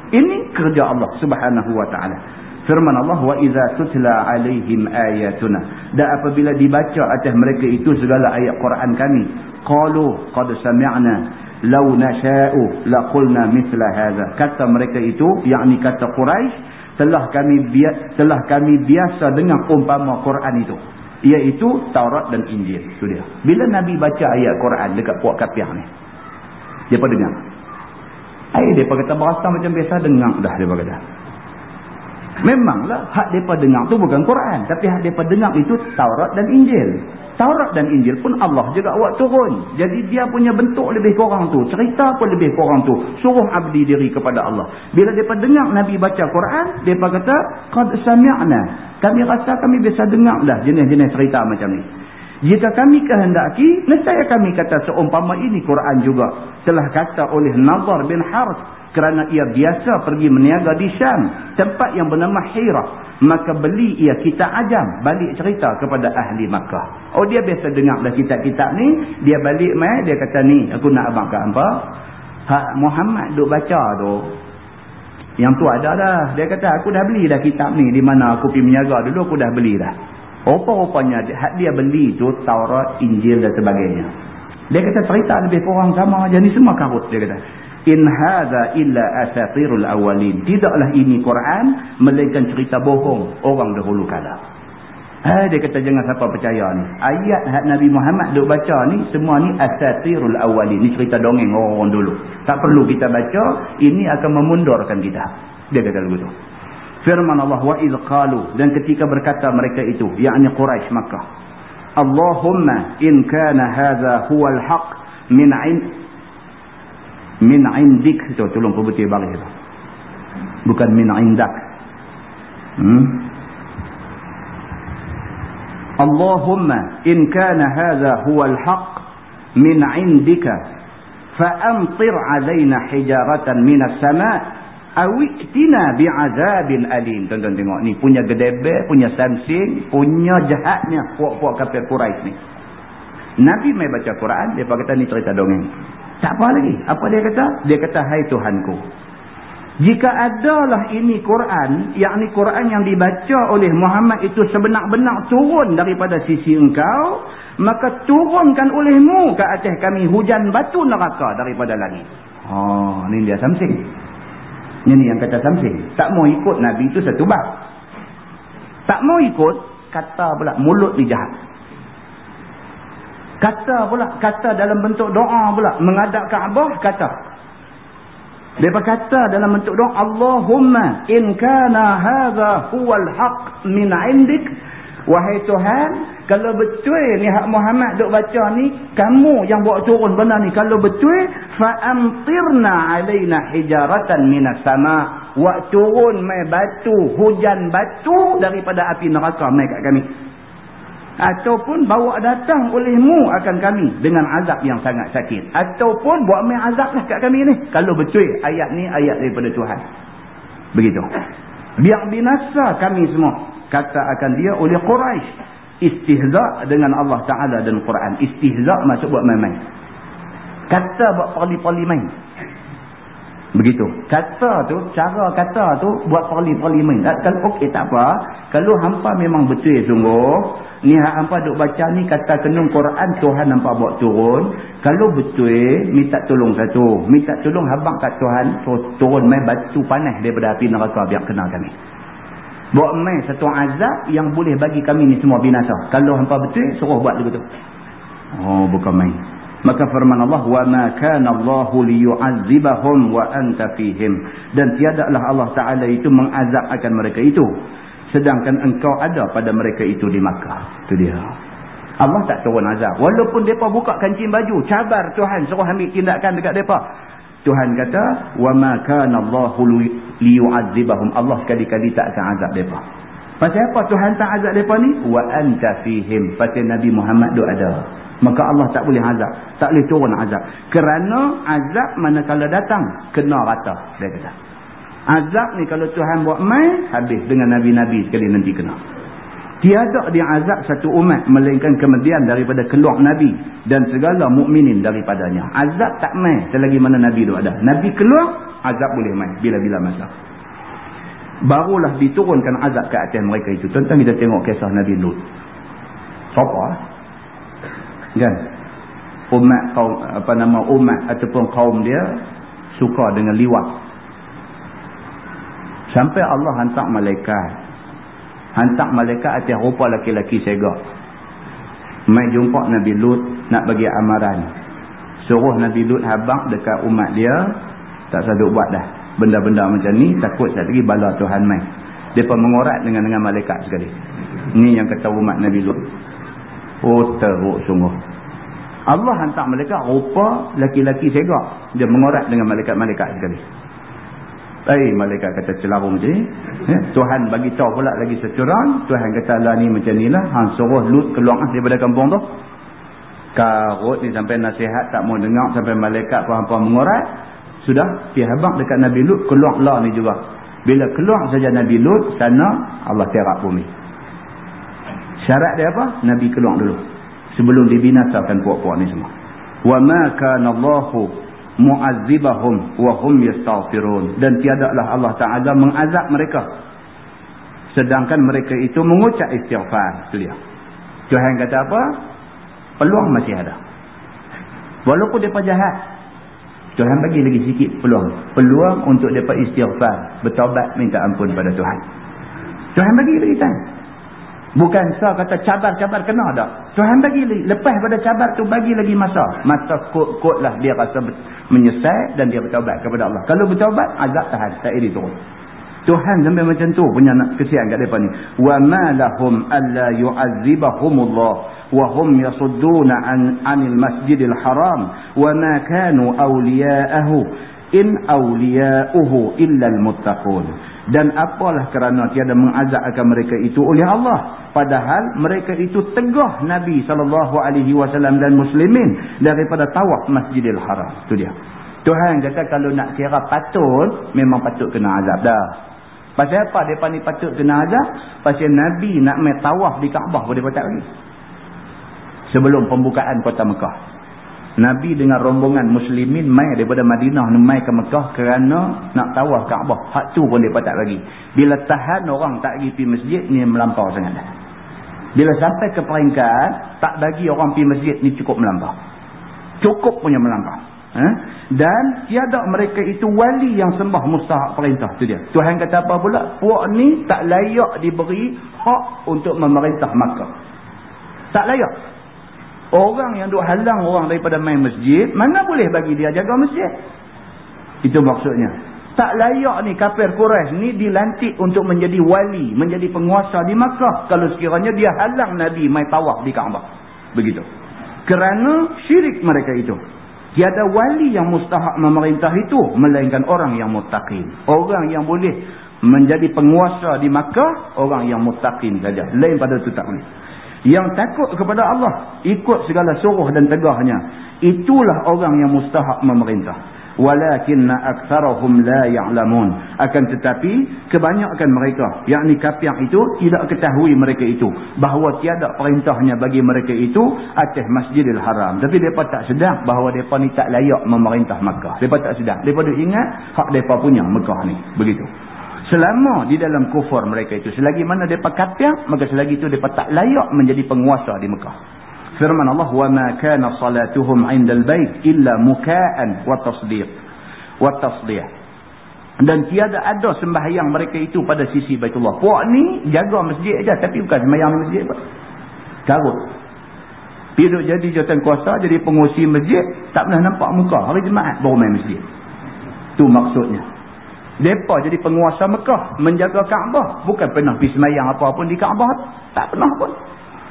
Ini kerja Allah subhanahu wa ta'ala. Firman Allah wa iza tutla alaihim ayatuna. Dan apabila dibaca atas mereka itu segala ayat Quran kami, qalu qad sami'na law nasha'u la qulna mithla hadha. Kata mereka itu, yakni kata Quraisy, telah kami telah kami biasa dengan umpama Quran itu. Iaitu Taurat dan Injil. Itu dia. Bila Nabi baca ayat Quran dekat puak kapiah ni. Dia pun dengar. Ayat dia kata berasa macam biasa dengar dah dia kata. Memanglah hak mereka dengar tu bukan Quran. Tapi hak mereka dengar itu Taurat dan Injil. Taurat dan Injil pun Allah juga buat turun. Jadi dia punya bentuk lebih kurang tu. Cerita pun lebih kurang tu. Suruh abdi diri kepada Allah. Bila mereka dengar Nabi baca Quran, mereka kata, Qad sami'na. Kami rasa kami biasa dengar dah jenis-jenis cerita macam ni. Jika kami kehendaki, nescaya kami kata seumpama ini Quran juga. Telah kata oleh Nazar bin Harth kerana ia biasa pergi meniaga di Syam tempat yang bernama Hira maka beli ia kitab ajam balik cerita kepada ahli Makkah. Oh dia biasa dengar dah kitab-kitab ni dia balik mai dia kata ni aku nak abang kat apa ha, Muhammad duk baca tu. Yang tu ada dah. Dia kata aku dah beli dah kitab ni di mana aku pergi meniaga dulu aku dah beli dah. Rupa-rupanya hak dia beli tu Taurat Injil dan sebagainya. Dia kata cerita lebih kurang sama je ni semua karut dia kata in hadza illa asatirul awalin tidaklah ini Quran melainkan cerita bohong orang dahulu kala. Ha dia kata jangan siapa percaya ni. Ayat hak Nabi Muhammad duk baca ni semua ni asatirul awalin ni cerita dongeng orang-orang dulu. Tak perlu kita baca ini akan memundurkan kita. Dia kata begitu. Firman Allah wa idh qalu. Dan ketika berkata mereka itu yakni Quraisy Makkah Allahumma in kana hadha huwal haqq min min indik. Tu tolong perbetul baris tu. Bukan min indak. Hmm? Allahumma in kana hadha huwa al-haq min indika fa'amtir 'alaina hijaratan min as-sama' aw itina bi'adzabin alim. Tuan-tuan tengok ni punya gedebe punya samsing punya jahatnya puak-puak kafir Quraisy ni. Nabi mai baca Quran, dia kata ni cerita dongeng. Tak apa lagi. Apa dia kata? Dia kata, hai Tuhanku. Jika adalah ini Quran, yakni Quran yang dibaca oleh Muhammad itu sebenar-benar turun daripada sisi engkau, maka turunkan olehmu ke atas kami hujan batu neraka daripada langit. Oh, ni dia samsing. Ini yang kata samsing. Tak mau ikut Nabi itu satu bab. Tak mau ikut, kata pula mulut ni jahat. Kata pula, kata dalam bentuk doa pula. Mengadap Kaabah, kata. Dia berkata dalam bentuk doa, Allahumma in kana hadha huwal haq min indik. Wahai Tuhan, kalau betul ni hak Muhammad duk baca ni, kamu yang buat turun benda ni. Kalau betul, fa'amtirna alaina hijaratan minas sama. Wak turun mai batu, hujan batu daripada api neraka mai kat kami ataupun bawa datang olehmu akan kami dengan azab yang sangat sakit. Ataupun buat main azab lah kat kami ni. Kalau betul ayat ni ayat daripada Tuhan. Begitu. Biar binasa kami semua. Kata akan dia oleh Quraisy. Istihza dengan Allah Ta'ala dan Quran. Istihza maksud buat main-main. Kata buat parli-parli main. Begitu. Kata tu cara kata tu buat parli-parli main. Kalau okey tak apa. Kalau hampa memang betul sungguh Ni hak hampa duk baca ni kata kenung Quran Tuhan nampak buat turun. Kalau betul minta tolong satu. Minta tolong habang kat Tuhan turun main batu panas daripada api neraka biar kena kami. Buat main satu azab yang boleh bagi kami ni semua binasa. Kalau hampa betul suruh buat begitu. Oh bukan main. Maka firman Allah wa ma kana Allah liyu'azzibahum wa anta fihim dan tiadalah Allah Taala itu mengazab akan mereka itu sedangkan engkau ada pada mereka itu di Makkah. Itu dia. Allah tak turun azab. Walaupun mereka buka kancing baju, cabar Tuhan suruh ambil tindakan dekat mereka. Tuhan kata, وَمَا كَانَ اللَّهُ لِيُعَذِّبَهُمْ Allah sekali-kali tak akan azab mereka. Pasal apa Tuhan tak azab mereka ni? وَأَنْتَ فِيهِمْ Pasal Nabi Muhammad tu ada. Maka Allah tak boleh azab. Tak boleh turun azab. Kerana azab manakala datang, kena rata. Dia kata. Azab ni kalau Tuhan buat mai, habis dengan Nabi-Nabi sekali nanti kena. Tiada dia azab satu umat melainkan kemudian daripada keluar Nabi dan segala mukminin daripadanya. Azab tak mai selagi mana Nabi itu ada. Nabi keluar, azab boleh mai bila-bila masa. Barulah diturunkan azab ke atas mereka itu. Tentang kita tengok kisah Nabi Lut. Siapa? Kan? Umat kaum apa nama umat ataupun kaum dia suka dengan liwat Sampai Allah hantar malaikat. Hantar malaikat atas rupa laki-laki segak. Mai jumpa Nabi Lut nak bagi amaran. Suruh Nabi Lut habang dekat umat dia. Tak saduk buat dah. Benda-benda macam ni takut satu lagi bala Tuhan mai. Pun mengorat dengan dengan malaikat sekali. Ni yang kata umat Nabi Lut. Oh teruk sungguh. Allah hantar malaikat rupa laki-laki segak. Dia mengorat dengan malaikat-malaikat sekali. Eh, malaikat kata celarung je. Ya, Tuhan bagi tahu pula lagi securang. Tuhan kata lah ni macam ni lah. Han suruh lut keluar daripada kampung tu. Karut ni sampai nasihat tak mau dengar. Sampai malaikat pun apa mengurat. Sudah. Pergi habang dekat Nabi Lut. Keluar lah ni juga. Bila keluar saja Nabi Lut. Sana Allah terak bumi. Syarat dia apa? Nabi keluar dulu. Sebelum dibinasakan puak-puak ni semua. Ma kana Allahu mu'azzibahum wa hum yastaghfirun. Dan tiadalah Allah Taala mengazab mereka. Sedangkan mereka itu mengucap istighfar. Dia. Tuhan kata apa? Peluang masih ada. Walaupun depa jahat Tuhan bagi lagi sikit peluang. Peluang untuk depa istighfar. Bertaubat minta ampun pada Tuhan. Tuhan bagi lagi time Bukan sah kata cabar-cabar kena dah. Tuhan bagi lagi. Lepas pada cabar tu bagi lagi masa. Masa kot-kot lah dia rasa menyesal dan dia bertawabat kepada Allah. Kalau bertawabat azab tahan. Tak iri turun. Tuhan sampai macam tu punya nak kesian kat depan ni. Wa ma lahum alla yu'adzibahumullah wa hum yasudduna an 'anil masjidil haram wa ma kanu awliya'ahu in awliya'uhu illa al-muttaqun dan apalah kerana tiada mengazab akan mereka itu oleh Allah. Padahal mereka itu tegah Nabi SAW dan muslimin daripada tawaf masjidil haram. Itu dia. Tuhan kata kalau nak kira patut memang patut kena azab dah. Pasal apa mereka ni patut kena azab? Pasal Nabi nak main tawaf di Kaabah boleh patut lagi sebelum pembukaan kota Mekah. Nabi dengan rombongan muslimin mai daripada Madinah mai ke Mekah kerana nak tawaf Kaabah. Hak tu pun depa tak bagi. Bila tahan orang tak pergi masjid ni melampau sangat dah. Bila sampai ke peringkat tak bagi orang pergi masjid ni cukup melampau. Cukup punya melampau. Ha? Dan tiada mereka itu wali yang sembah mustahak perintah. Itu dia. Tuhan kata apa pula? Puak ni tak layak diberi hak untuk memerintah Makkah. Tak layak. Orang yang duk halang orang daripada main masjid, mana boleh bagi dia jaga masjid? Itu maksudnya. Tak layak ni kafir Quraisy ni dilantik untuk menjadi wali, menjadi penguasa di Makkah. Kalau sekiranya dia halang Nabi main tawaf di Kaabah. Begitu. Kerana syirik mereka itu. Tiada wali yang mustahak memerintah itu melainkan orang yang muttaqin. Orang yang boleh menjadi penguasa di Makkah, orang yang muttaqin saja. Lain pada itu tak boleh. Yang takut kepada Allah, ikut segala suruh dan tegahnya, itulah orang yang mustahak memerintah. Walakinna aktsarahum la ya'lamun. Akan tetapi kebanyakan mereka yakni kafir itu tidak ketahui mereka itu. Bahawa tiada perintahnya bagi mereka itu atas Masjidil Haram. Tapi depa tak sedar bahawa depa ni tak layak memerintah Makkah depa tak sedar. Depa dah ingat hak depa punya Mekah ni. Begitu selama di dalam kufur mereka itu selagi mana depa kafir maka selagi itu depa tak layak menjadi penguasa di Mekah firman Allah wa ma kana salatuhum 'indal bait illa muka'an wa tasdiq wa tasdih dan tiada ada sembahyang mereka itu pada sisi Baitullah. Puak ni jaga masjid aja tapi bukan sembahyang masjid apa. Karut. Pergi jadi jawatan kuasa, jadi pengusi masjid, tak pernah nampak muka. Hari Jumaat baru main masjid. Tu maksudnya. Depa jadi penguasa Mekah, menjaga Kaabah, bukan pernah pergi sembahyang apa pun di Kaabah. Tak pernah pun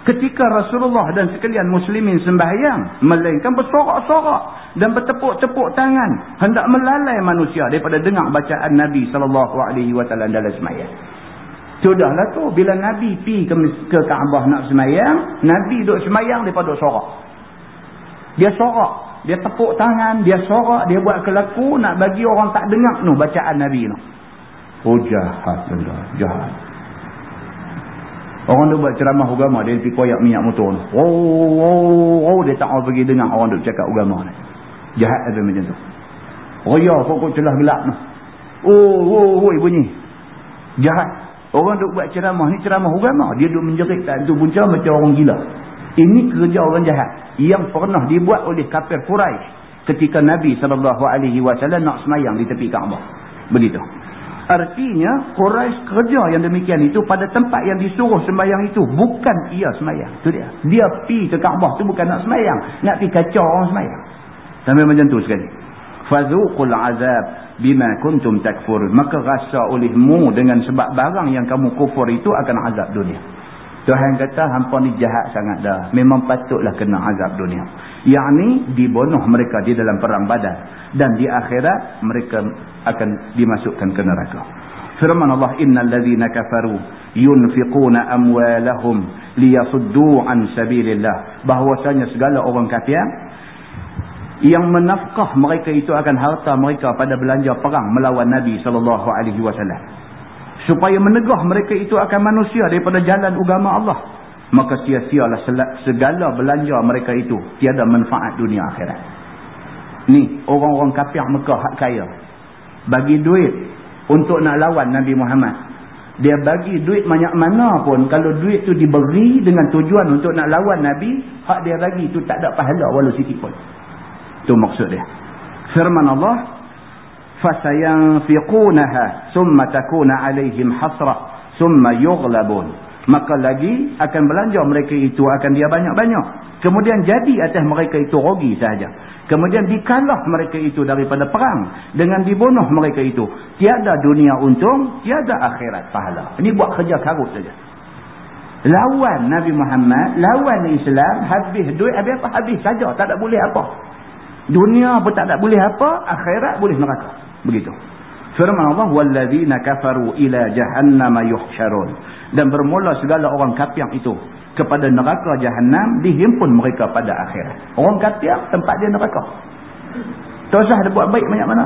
ketika Rasulullah dan sekalian muslimin sembahyang melainkan bersorak-sorak dan bertepuk-tepuk tangan hendak melalai manusia daripada dengar bacaan Nabi wasallam dalam sembahyang. Sudahlah tu bila Nabi pi ke Kaabah nak sembahyang, Nabi duk sembahyang depa duk sorak. Dia sorak, dia tepuk tangan, dia sorak, dia buat kelaku nak bagi orang tak dengar tu bacaan Nabi tu. Oh jahat jahat. Orang tu buat ceramah agama, dia pergi koyak minyak motor tu. Oh, oh, oh, dia tak mau pergi dengar orang tu cakap agama ni. Jahat ada macam tu. Oh ya, kok celah gelap tu. Oh, oh, oh, bunyi. Jahat. Orang tu buat ceramah ni ceramah agama. Dia duk menjerit tak tu punca macam orang gila. Ini kerja orang jahat. Yang pernah dibuat oleh kafir Quraisy ketika Nabi SAW nak semayang di tepi Kaabah. Begitu. Artinya Quraisy kerja yang demikian itu pada tempat yang disuruh sembahyang itu bukan ia sembahyang. Itu dia. Dia pi ke Kaabah tu bukan nak sembahyang, nak pi kacau orang sembahyang. Sampai macam tu sekali. Fazuqul azab bima kuntum takfur. Maka rasa olehmu dengan sebab barang yang kamu kufur itu akan azab dunia. Tuhan kata hampa ni jahat sangat dah. Memang patutlah kena azab dunia. Yang ni dibunuh mereka di dalam perang badan. Dan di akhirat mereka akan dimasukkan ke neraka. Firman Allah innal ladzina kafaru yunfiquna amwalahum liyasuddu an sabilillah. Bahwasanya segala orang kafir yang menafkah mereka itu akan harta mereka pada belanja perang melawan Nabi sallallahu alaihi wasallam supaya menegah mereka itu akan manusia daripada jalan agama Allah. Maka sia-sialah segala belanja mereka itu. Tiada manfaat dunia akhirat. Ni orang-orang kafir Mekah hak kaya. Bagi duit untuk nak lawan Nabi Muhammad. Dia bagi duit banyak mana pun. Kalau duit tu diberi dengan tujuan untuk nak lawan Nabi hak dia bagi tu tak ada pahala walau sikit pun. Tu maksud dia. Firman Allah fasayanfiqunaha summa takuna alaihim hasra summa yughlabun. Maka lagi akan belanja mereka itu akan dia banyak-banyak. Kemudian jadi atas mereka itu rugi sahaja. Kemudian dikalah mereka itu daripada perang dengan dibunuh mereka itu. Tiada dunia untung tiada akhirat pahala. Ini buat kerja karut saja. Lawan Nabi Muhammad lawan Islam habis duit habis apa? Habis saja tak ada boleh apa. Dunia pun tak ada boleh apa akhirat boleh neraka begitu. Firman Allah walladzina kafaru ila jahannam yuhsyarun. Dan bermula segala orang kafir itu kepada neraka jahanam dihimpun mereka pada akhirat. Orang kafir tempat dia neraka. Tak usah dia buat baik banyak mana.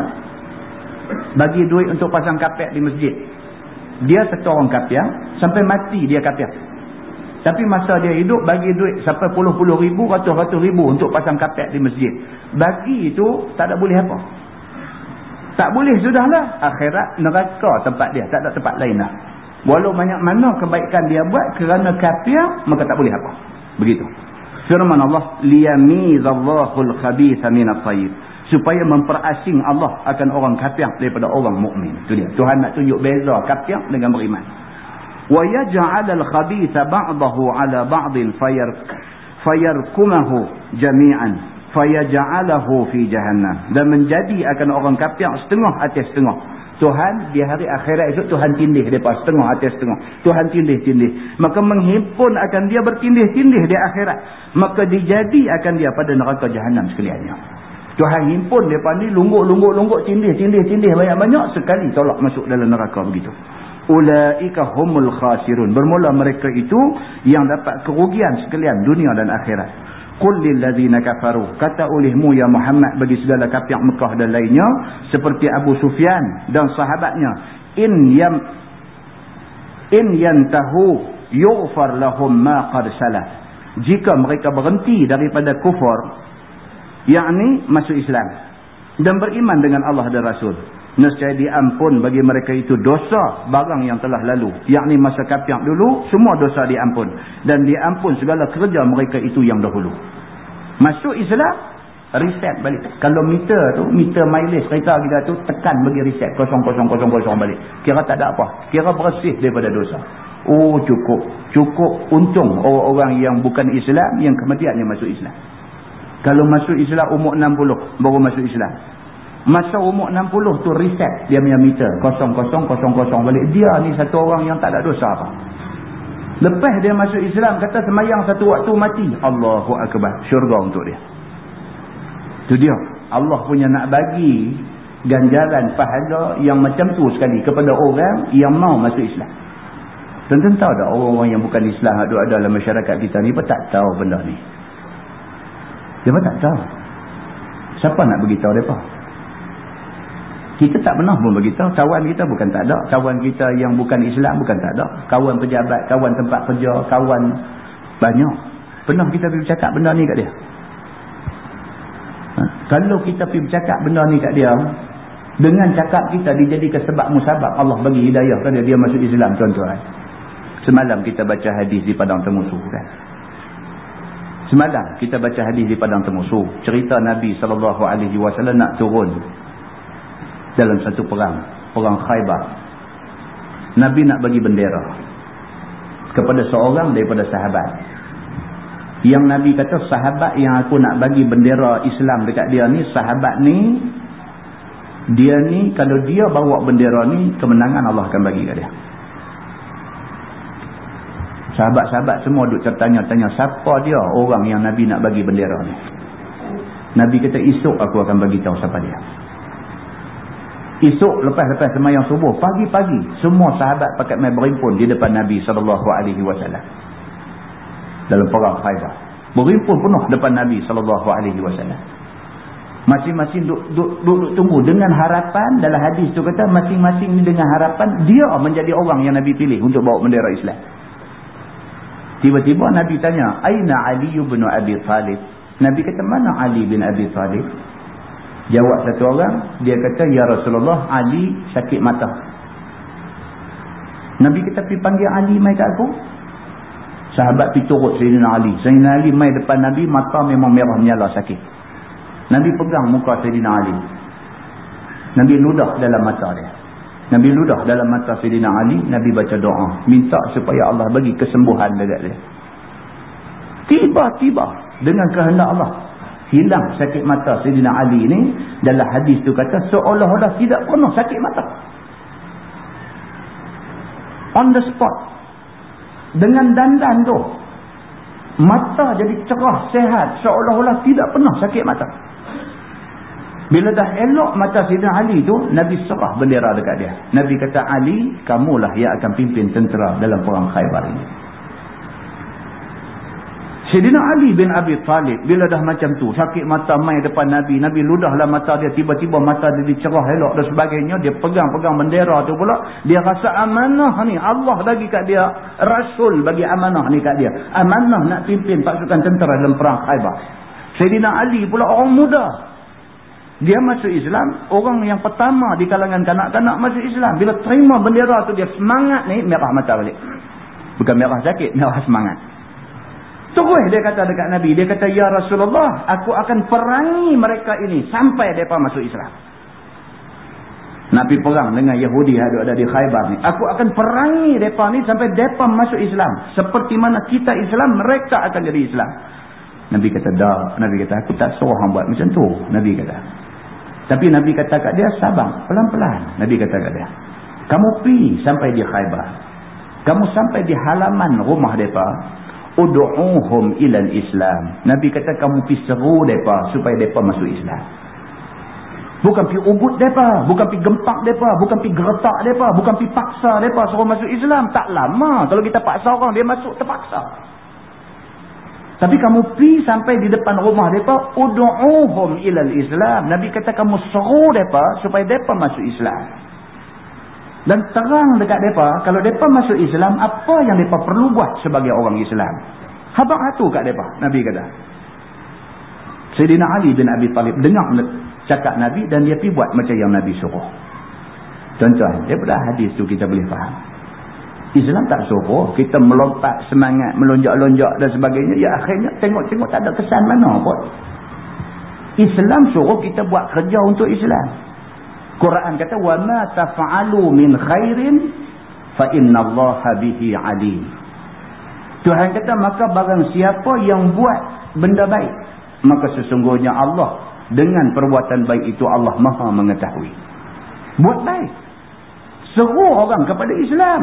Bagi duit untuk pasang kapet di masjid. Dia satu orang kafir sampai mati dia kafir. Tapi masa dia hidup, bagi duit sampai puluh-puluh ribu, ratus-ratus ribu untuk pasang kapet di masjid. Bagi itu, tak ada boleh apa. Tak boleh sudahlah. Akhirat neraka tempat dia. Tak ada tempat lain lah. Walau banyak mana kebaikan dia buat kerana kafir, maka tak boleh apa. Begitu. Firman Allah, liyamizallahu al-khabitha min at-tayyib supaya memperasing Allah akan orang kafir daripada orang mukmin. Itu dia. Tuhan nak tunjuk beza kafir dengan beriman. Yaj'al al-khabitha ba'dahu 'ala ba'din fayar fayarkumahu jami'an fayaj'alahu fi jahannam. Dan menjadi akan orang kafir setengah atas setengah. Tuhan di hari akhirat itu Tuhan tindih depa setengah atas setengah. Tuhan tindih-tindih. Maka menghimpun akan dia bertindih-tindih di akhirat. Maka dijadi akan dia pada neraka jahanam sekaliannya. Tuhan himpun mereka ni lungguk-lungguk-lungguk tindih-tindih-tindih banyak-banyak sekali tolak masuk dalam neraka begitu. Ulaika humul khasirun. Bermula mereka itu yang dapat kerugian sekalian dunia dan akhirat. Qul lil ladzina kafaru. Kata olehmu ya Muhammad bagi segala kafir Mekah dan lainnya seperti Abu Sufyan dan sahabatnya in yam in yantahu yughfar lahum ma qad salaf. Jika mereka berhenti daripada kufur yakni masuk Islam dan beriman dengan Allah dan Rasul nescaya diampun bagi mereka itu dosa barang yang telah lalu. Yakni masa kafir dulu semua dosa diampun. Dan diampun segala kerja mereka itu yang dahulu. Masuk Islam reset balik. Kalau meter tu meter mileage kereta kita tu tekan bagi reset. Kosong kosong kosong kosong balik. Kira tak ada apa. Kira bersih daripada dosa. Oh cukup. Cukup untung orang-orang yang bukan Islam yang kemudiannya masuk Islam. Kalau masuk Islam umur 60 baru masuk Islam. Masa umur 60 tu reset dia punya meter. Kosong, kosong, kosong, kosong balik. Dia ni satu orang yang tak ada dosa apa. Lepas dia masuk Islam kata semayang satu waktu mati. Allahu Akbar. Syurga untuk dia. Itu dia. Allah punya nak bagi ganjaran pahala yang macam tu sekali kepada orang yang mau masuk Islam. Tentu tahu tak orang-orang yang bukan Islam ada dalam masyarakat kita ni pun tak tahu benda ni. Dia pun tak tahu. Siapa nak beritahu mereka? Kita tak pernah pun beritahu. Kawan kita bukan tak ada. Kawan kita yang bukan Islam bukan tak ada. Kawan pejabat, kawan tempat kerja, kawan banyak. Pernah kita pergi bercakap benda ni kat dia? Ha? Kalau kita pergi bercakap benda ni kat dia, dengan cakap kita dijadikan sebab musabab Allah bagi hidayah kan dia, masuk Islam tuan-tuan. Semalam kita baca hadis di Padang Temusuh kan. Semalam kita baca hadis di Padang Temusuh. Cerita Nabi SAW nak turun dalam satu perang. Perang Khaybar. Nabi nak bagi bendera kepada seorang daripada sahabat. Yang Nabi kata sahabat yang aku nak bagi bendera Islam dekat dia ni, sahabat ni, dia ni kalau dia bawa bendera ni, kemenangan Allah akan bagi kat dia. Sahabat-sahabat semua duduk tertanya-tanya siapa dia orang yang Nabi nak bagi bendera ni. Nabi kata esok aku akan bagi tahu siapa dia. Esok lepas-lepas semayang subuh, pagi-pagi semua sahabat pakat mai berimpun di depan Nabi SAW. Dalam perang Khaybar. Berimpun penuh depan Nabi SAW. Masing-masing duduk tunggu dengan harapan dalam hadis tu kata masing-masing dengan harapan dia menjadi orang yang Nabi pilih untuk bawa bendera Islam. Tiba-tiba Nabi tanya, Aina Ali bin Abi Talib? Nabi kata, mana Ali bin Abi Talib? Jawab satu orang, dia kata, Ya Rasulullah, Ali sakit mata. Nabi kata, pergi panggil Ali mai kat aku. Sahabat pergi turut Sayyidina Ali. Sayyidina Ali mai depan Nabi, mata memang merah menyala sakit. Nabi pegang muka Sayyidina Ali. Nabi ludah dalam mata dia. Nabi ludah dalam mata Sayyidina Ali, Nabi baca doa. Minta supaya Allah bagi kesembuhan dekat dia. Tiba-tiba dengan kehendak Allah. Hilang sakit mata Sayyidina Ali ni. Dalam hadis tu kata seolah-olah tidak pernah sakit mata. On the spot. Dengan dandan tu. Mata jadi cerah, sehat. Seolah-olah tidak pernah sakit mata. Bila dah elok mata Sayyidina Ali tu, Nabi serah bendera dekat dia. Nabi kata, Ali, kamulah yang akan pimpin tentera dalam perang khaybar ini. Sayyidina Ali bin Abi Talib bila dah macam tu sakit mata mai depan Nabi Nabi ludahlah mata dia tiba-tiba mata dia dicerah elok dan sebagainya dia pegang-pegang bendera tu pula dia rasa amanah ni Allah bagi kat dia rasul bagi amanah ni kat dia. Amanah nak pimpin pasukan tentera dalam perang Khaybar Sayyidina Ali pula orang muda. Dia masuk Islam orang yang pertama di kalangan kanak-kanak masuk Islam. Bila terima bendera tu dia semangat ni merah mata balik. Bukan merah sakit merah semangat Terus dia kata dekat Nabi. Dia kata, Ya Rasulullah, aku akan perangi mereka ini sampai mereka masuk Islam. Nabi perang dengan Yahudi yang ada di Khaybar ni. Aku akan perangi mereka ni sampai mereka masuk Islam. Seperti mana kita Islam, mereka akan jadi Islam. Nabi kata, dah. Nabi kata, aku tak suruh buat macam tu. Nabi kata. Tapi Nabi kata kat dia, sabar. Pelan-pelan. Nabi kata kat dia. Kamu pergi sampai di Khaybar. Kamu sampai di halaman rumah mereka ud'uhum ilal islam. Nabi kata kamu pi seru depa supaya depa masuk islam. Bukan pi ubut depa bukan pi gempak depa bukan pi geretak depa bukan pi paksa depa suruh masuk islam. Tak lama. Kalau kita paksa orang dia masuk terpaksa. Tapi kamu pi sampai di depan rumah depa ud'uhum ilal islam. Nabi kata kamu seru depa supaya depa masuk islam dan terang dekat mereka, kalau mereka masuk Islam, apa yang mereka perlu buat sebagai orang Islam? Habak hatu kat mereka, Nabi kata. Sayyidina Ali bin Abi Talib dengar cakap Nabi dan dia pergi buat macam yang Nabi suruh. Tuan-tuan, daripada hadis tu kita boleh faham. Islam tak suruh, kita melompat semangat, melonjak-lonjak dan sebagainya. Ya akhirnya tengok-tengok tak ada kesan mana pun. Islam suruh kita buat kerja untuk Islam. Quran kata wa ma taf'alu min khairin fa innallaha bihi alim. Tuhan kata maka barang siapa yang buat benda baik maka sesungguhnya Allah dengan perbuatan baik itu Allah Maha mengetahui. Buat baik. Seru orang kepada Islam.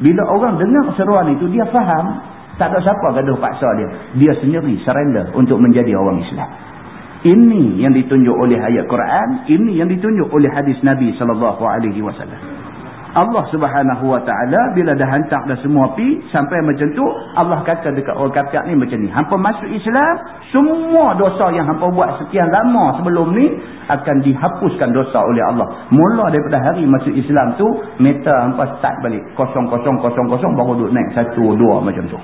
Bila orang dengar seruan itu dia faham tak ada siapa gaduh paksa dia. Dia sendiri surrender untuk menjadi orang Islam. Ini yang ditunjuk oleh ayat Quran, ini yang ditunjuk oleh hadis Nabi sallallahu alaihi wasallam. Allah Subhanahu wa taala bila dah hantar dah semua pi sampai macam tu, Allah kata dekat orang kafir ni macam ni, hangpa masuk Islam, semua dosa yang hangpa buat sekian lama sebelum ni akan dihapuskan dosa oleh Allah. Mula daripada hari masuk Islam tu, meta hangpa start balik kosong kosong kosong kosong baru duk naik satu dua macam tu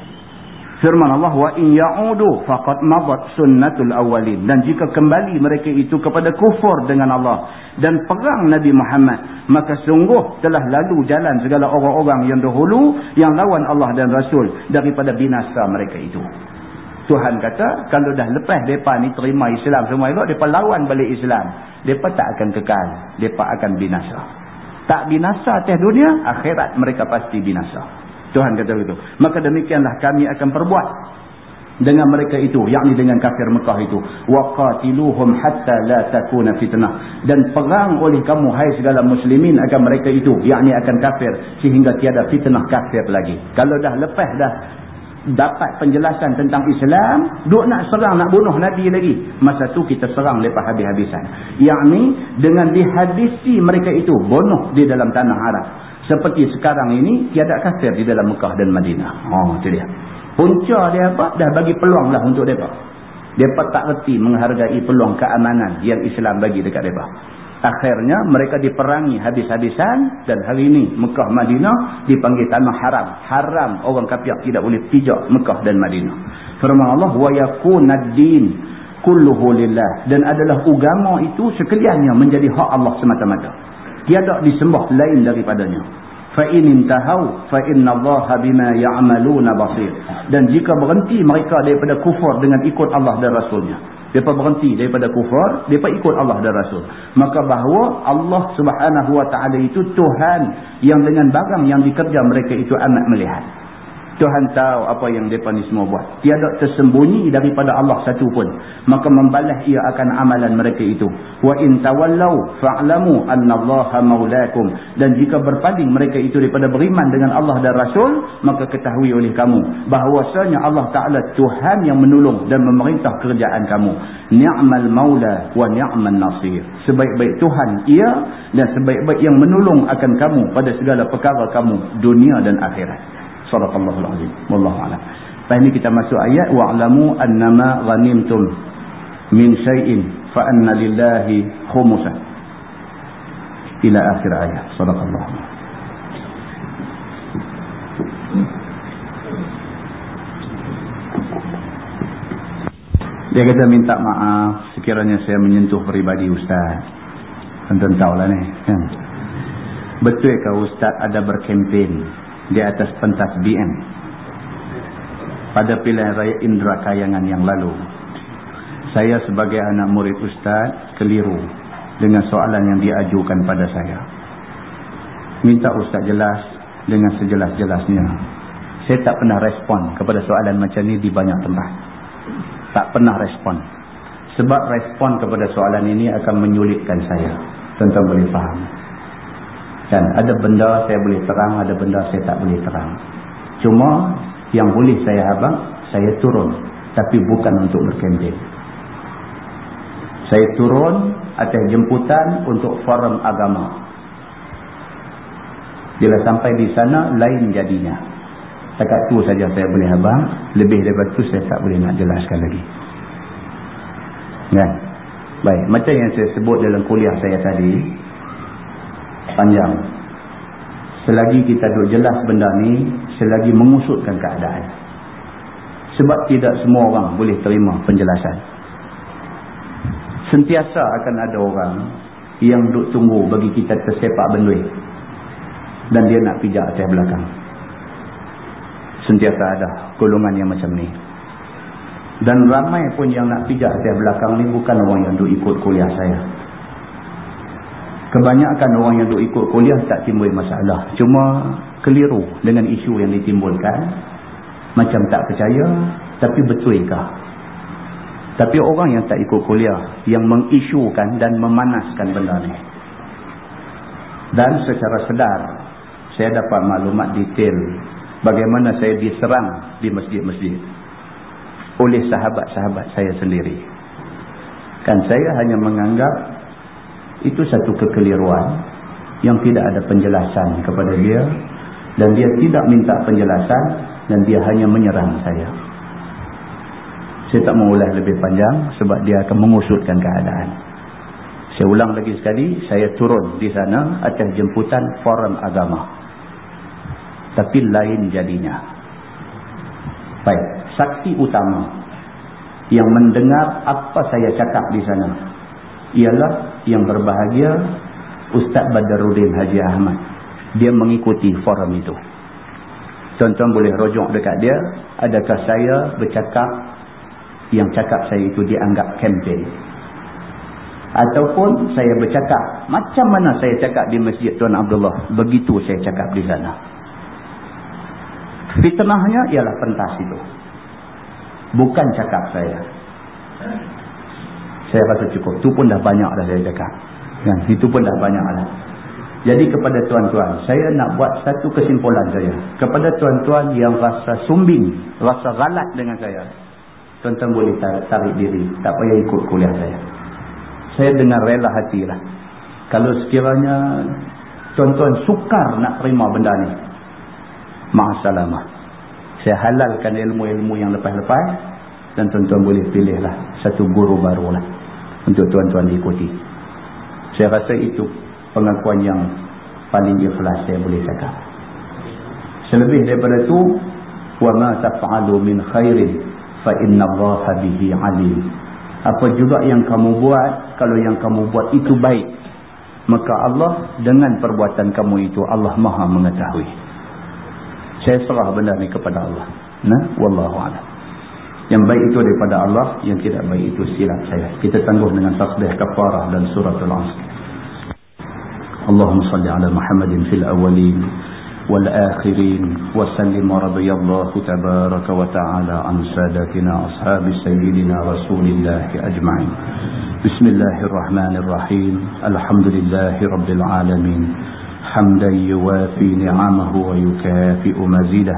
firman Allah wa in ya'udu faqad madat sunnatul awwalin. Dan jika kembali mereka itu kepada kufur dengan Allah dan perang Nabi Muhammad maka sungguh telah lalu jalan segala orang-orang yang dahulu yang lawan Allah dan Rasul daripada binasa mereka itu. Tuhan kata kalau dah lepas depa ni terima Islam semua itu depa lawan balik Islam depa tak akan kekal depa akan binasa. Tak binasa atas dunia akhirat mereka pasti binasa Tuhan kata begitu. Maka demikianlah kami akan perbuat dengan mereka itu, yakni dengan kafir Mekah itu. Waqatiluhum hatta la takuna fitnah. Dan perang oleh kamu hai segala muslimin akan mereka itu, yakni akan kafir sehingga tiada fitnah kafir lagi. Kalau dah lepas dah dapat penjelasan tentang Islam, duk nak serang nak bunuh Nabi lagi. Masa tu kita serang lepas habis-habisan. Yakni dengan dihadisi mereka itu bunuh di dalam tanah Arab seperti sekarang ini tiada kafir di dalam Mekah dan Madinah. Oh, itu dia. Punca dia apa? Dah bagi peluang lah untuk mereka. Mereka tak reti menghargai peluang keamanan yang Islam bagi dekat mereka. Akhirnya mereka diperangi habis-habisan dan hari ini Mekah Madinah dipanggil tanah haram. Haram orang kafir tidak boleh pijak Mekah dan Madinah. Firman Allah wa yakunaddin kulluhu lillah dan adalah agama itu sekaliannya menjadi hak Allah semata-mata. Tiada disembah lain daripadanya. Fa in intahau fa innallaha bima ya'maluna basir. Dan jika berhenti mereka daripada kufur dengan ikut Allah dan rasulnya. Depa berhenti daripada kufur depa ikut Allah dan rasul. Maka bahawa Allah Subhanahu wa taala itu Tuhan yang dengan barang yang dikerja mereka itu amat melihat Tuhan tahu apa yang mereka ni semua buat. Tiada tersembunyi daripada Allah satu pun. Maka membalas ia akan amalan mereka itu. Wa in tawallau fa'lamu anna allaha maulakum. Dan jika berpaling mereka itu daripada beriman dengan Allah dan Rasul. Maka ketahui oleh kamu. Bahawasanya Allah Ta'ala Tuhan yang menolong dan memerintah kerjaan kamu. Ni'mal maula wa ni'mal nasir. Sebaik-baik Tuhan ia dan sebaik-baik yang menolong akan kamu pada segala perkara kamu dunia dan akhirat. Sadaqallahul azim. Wallahu a'lam. Lepas ni kita masuk ayat wa'lamu annama ghanimtum min syai'in fa anna lillahi khumsa. Ila akhir ayat. Sadaqallah. Dia kata minta maaf sekiranya saya menyentuh peribadi ustaz. Tuan-tuan tahulah ni kan. Betul ke ustaz ada berkempen di atas pentas BM pada pilihan raya Indra Kayangan yang lalu. Saya sebagai anak murid Ustaz keliru dengan soalan yang diajukan pada saya. Minta Ustaz jelas dengan sejelas-jelasnya. Saya tak pernah respon kepada soalan macam ni di banyak tempat. Tak pernah respon. Sebab respon kepada soalan ini akan menyulitkan saya. Tuan-tuan boleh faham. Dan ada benda saya boleh terang, ada benda saya tak boleh terang. Cuma yang boleh saya abang, saya turun. Tapi bukan untuk berkempen. Saya turun atas jemputan untuk forum agama. Bila sampai di sana, lain jadinya. Dekat tu saja saya boleh abang. Lebih daripada tu saya tak boleh nak jelaskan lagi. Kan? Baik, macam yang saya sebut dalam kuliah saya tadi. Panjang. Selagi kita duduk jelas benda ni, selagi mengusutkan keadaan. Sebab tidak semua orang boleh terima penjelasan. Sentiasa akan ada orang yang duduk tunggu bagi kita tersepak bendui. Dan dia nak pijak atas belakang. Sentiasa ada golongan yang macam ni. Dan ramai pun yang nak pijak atas belakang ni bukan orang yang duduk ikut kuliah saya. Kebanyakan orang yang duduk ikut kuliah tak timbul masalah. Cuma keliru dengan isu yang ditimbulkan. Macam tak percaya tapi betulkah? Tapi orang yang tak ikut kuliah yang mengisukan dan memanaskan benda ni. Dan secara sedar saya dapat maklumat detail bagaimana saya diserang di masjid-masjid oleh sahabat-sahabat saya sendiri. Kan saya hanya menganggap itu satu kekeliruan yang tidak ada penjelasan kepada dia dan dia tidak minta penjelasan dan dia hanya menyerang saya. Saya tak mau ulas lebih panjang sebab dia akan mengusutkan keadaan. Saya ulang lagi sekali, saya turun di sana atas jemputan forum agama. Tapi lain jadinya. Baik, saksi utama yang mendengar apa saya cakap di sana ialah yang berbahagia Ustaz Badaruddin Haji Ahmad dia mengikuti forum itu. Tuan-tuan boleh rojok dekat dia, adakah saya bercakap yang cakap saya itu dianggap kempen? Ataupun saya bercakap, macam mana saya cakap di Masjid Tuan Abdullah, begitu saya cakap di sana. Fitnahnya ialah pentas itu. Bukan cakap saya. Saya rasa cukup. Itu pun dah banyak dah saya cakap. Kan? Itu pun dah banyak dah. Jadi kepada tuan-tuan, saya nak buat satu kesimpulan saya. Kepada tuan-tuan yang rasa sumbing, rasa galat dengan saya. Tuan-tuan boleh tarik, tarik diri. Tak payah ikut kuliah saya. Saya dengan rela hatilah. Kalau sekiranya tuan-tuan sukar nak terima benda ni. Ma'asalamah. Saya halalkan ilmu-ilmu yang lepas-lepas. Dan tuan-tuan boleh pilihlah satu guru baru lah. Untuk tuan-tuan diikuti. Saya rasa itu pengakuan yang paling ikhlas saya boleh cakap. Selebih daripada itu, taf'alu min khairin fa inna Allaha bihi 'alim. Apa juga yang kamu buat, kalau yang kamu buat itu baik, maka Allah dengan perbuatan kamu itu Allah Maha mengetahui. Saya serah benda ni kepada Allah. Nah, wallahu a'lam. Yang baik itu daripada Allah, yang tidak baik itu silap saya. Kita tangguh dengan tasbih kafarah dan suratul asr. اللهم صل على محمد في الأولين والآخرين وسلم رضي الله تبارك وتعالى عن سادتنا أصحاب سيدنا رسول الله أجمعين بسم الله الرحمن الرحيم الحمد لله رب العالمين حمدا يوافي نعمه ويكافئ مزيده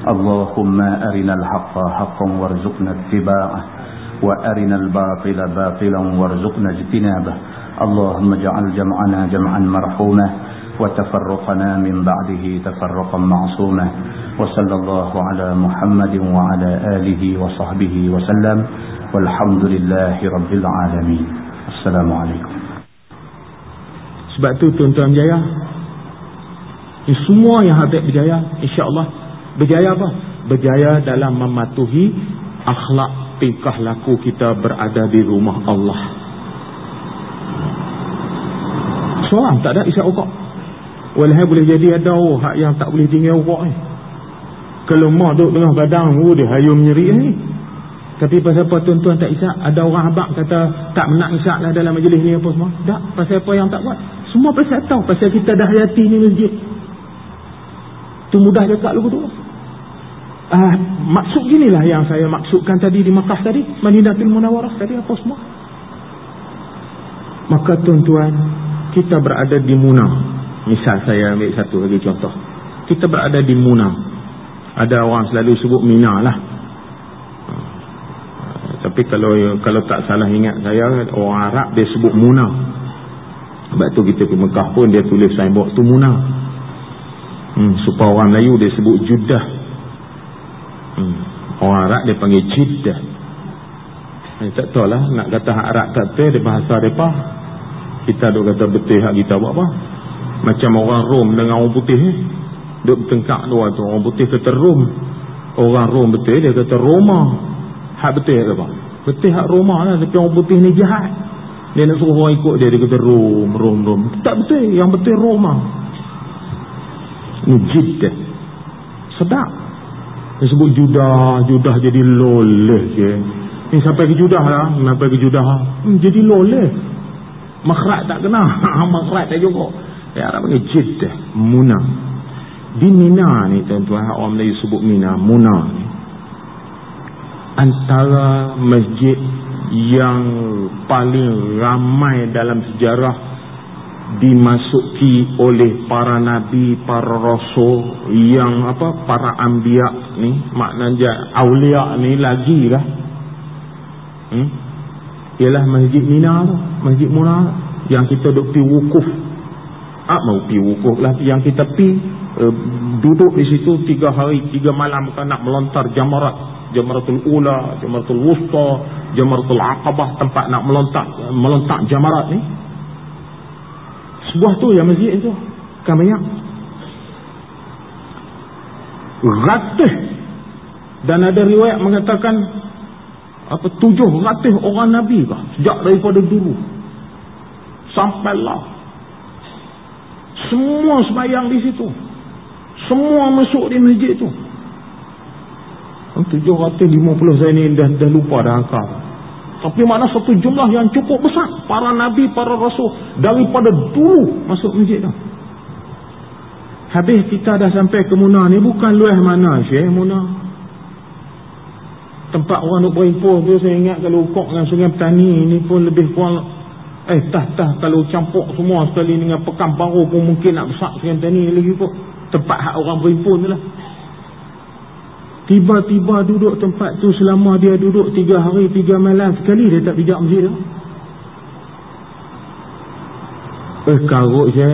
اللهم أرنا الحق حقا وارزقنا اتباعه وأرنا الباطل باطلا وارزقنا اجتنابه. اللهم اجعل جمعنا جمعا مرحوما وتفرقنا من بعده تفرقا معصوما. وصلى الله على محمد وعلى آله وصحبه وسلم. والحمد لله رب العالمين. السلام عليكم. Sebab tu tuan-tuan berjaya ini semua yang habis berjaya insyaAllah berjaya apa? berjaya dalam mematuhi akhlak tingkah laku kita berada di rumah Allah. Seorang tak ada isyak ukak walaupun boleh jadi ada hak yang tak boleh tinggal ukak ni. Kalau mak duduk tengah badan oh, dia hayum nyeri ni. Tapi pasal apa tuan-tuan tak isyak? Ada orang abang kata tak nak isyak lah dalam majlis ni apa semua. Tak pasal apa yang tak buat? Semua pasal tahu pasal kita dah hayati ni masjid. Tu mudah cakap lu tu ah, maksud ginilah yang saya maksudkan tadi di Makkah tadi Madinatul Munawarah tadi apa semua? Maka tuan-tuan kita berada di Muna. Misal saya ambil satu lagi contoh. Kita berada di Muna. Ada orang selalu sebut Mina lah. Tapi kalau kalau tak salah ingat saya orang Arab dia sebut Muna. Sebab tu kita ke Mekah pun dia tulis signboard tu Muna. Hmm, supaya orang Melayu dia sebut Judah hmm, orang Arab dia panggil Jeddah eh, tak tahu lah nak kata Arab tak tahu dia bahasa mereka kita duk kata betul hak kita buat apa? Macam orang Rom dengan orang putih eh. duk bertengkak dua tu orang putih kata Rom. Orang Rom betul dia kata Roma. Hak betul hak apa? Betul hak Roma lah tapi orang putih ni jahat. Dia nak suruh orang ikut dia dia kata Rom Rom Rom. Tak betul yang betul Roma. Ni Jeddah sedap dia sebut Judah Judah jadi loleh je. Ni sampai ke Judah lah sampai ke Judah. Hmm, jadi loleh. Makhrat tak kena. Makhrat tak juga ya Arab panggil Jeddah Muna. Di Mina ni tuan-tuan orang Melayu sebut Mina Muna ni. Antara masjid yang paling ramai dalam sejarah dimasuki oleh para nabi, para rasul yang apa para anbiya ni maknanya aulia ni lagi lah. Hmm? ialah masjid Mina tu masjid Muna yang kita duk pi wukuf. Ah mau pi wukuf lah. Yang kita pi uh, duduk di situ tiga hari tiga malam kan nak melontar jamarat. Jamaratul ula jamaratul wusta jamaratul aqabah tempat nak melontar melontar jamarat ni sebuah tu yang masjid tu. Kan banyak. Ratih. Dan ada riwayat mengatakan apa tujuh ratus orang Nabi kah sejak daripada dulu. Sampailah. Semua semayang di situ. Semua masuk di masjid tu. Tujuh ratus lima puluh saya ni dah, dah lupa dah angka tapi mana satu jumlah yang cukup besar? Para Nabi, para Rasul. Daripada dulu masuk masjid tu. Habis kita dah sampai ke Muna ni bukan luah mana Syekh Muna. Tempat orang nak berimpun tu saya ingat kalau ukok dengan sungai petani ni pun lebih kurang eh tah-tah kalau campur semua sekali dengan pekan baru pun mungkin nak besar sungai petani lagi kot. Tempat hak orang berimpun tu lah tiba-tiba duduk tempat tu selama dia duduk tiga hari tiga malam sekali dia tak pijak masjid tu. Eh karut je.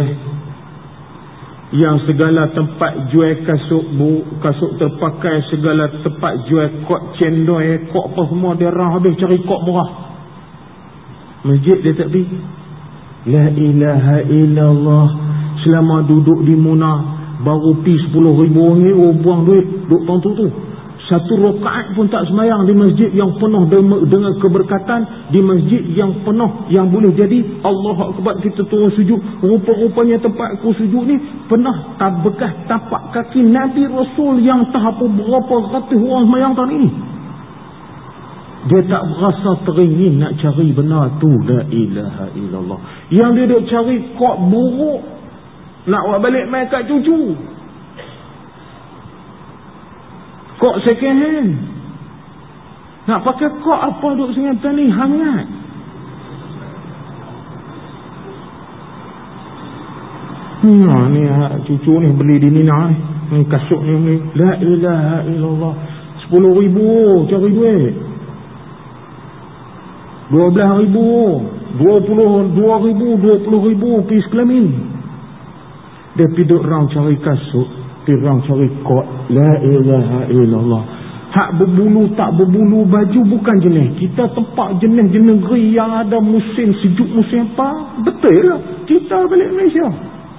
Yang segala tempat jual kasut bu, kasut terpakai segala tempat jual kok cendol kok apa semua dia orang habis cari kok murah. Masjid dia tak pergi? La ilaha illallah. Selama duduk di Muna baru pi 10 ribu ni oh buang duit duduk tahun tu tu. Satu rakaat pun tak semayang di masjid yang penuh dengan keberkatan di masjid yang penuh yang boleh jadi Allah Akbar kita turun sujud. Rupa-rupanya tempat aku sujud ni pernah tak bekas tapak kaki Nabi Rasul yang tak apa berapa ratus orang semayang tahun ini? Dia tak berasa teringin nak cari benar tu la ilaha illallah. Yang dia duk cari kok buruk nak buat balik main kat cucu Kok second hand. Nak pakai kok apa duk dengan tani hangat. Hmm, ni cucu ni beli di Mina ni. Ni kasut ni ni. La ilaha illallah. Sepuluh ribu cari duit. Dua belah ribu. Dua puluh, dua ribu, dua puluh ribu pergi sekelamin. Dia pergi orang cari kasut. Pergi orang cari kot. La ilaha illallah. Hak berbulu tak berbulu baju bukan jenis. Kita tempat jenis-jenis negeri yang ada musim sejuk musim apa. Betul lah. Kita balik Malaysia.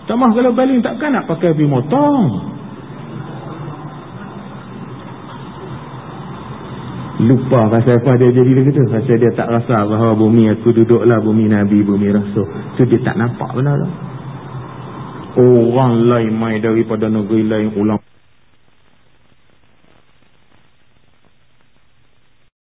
Tak mahu kalau balik takkan nak pakai pergi motor. lupa pasal apa dia jadi begitu pasal dia tak rasa bahawa bumi aku duduklah bumi Nabi bumi Rasul so dia tak nampak benar lah orang lain mai daripada negeri lain ulang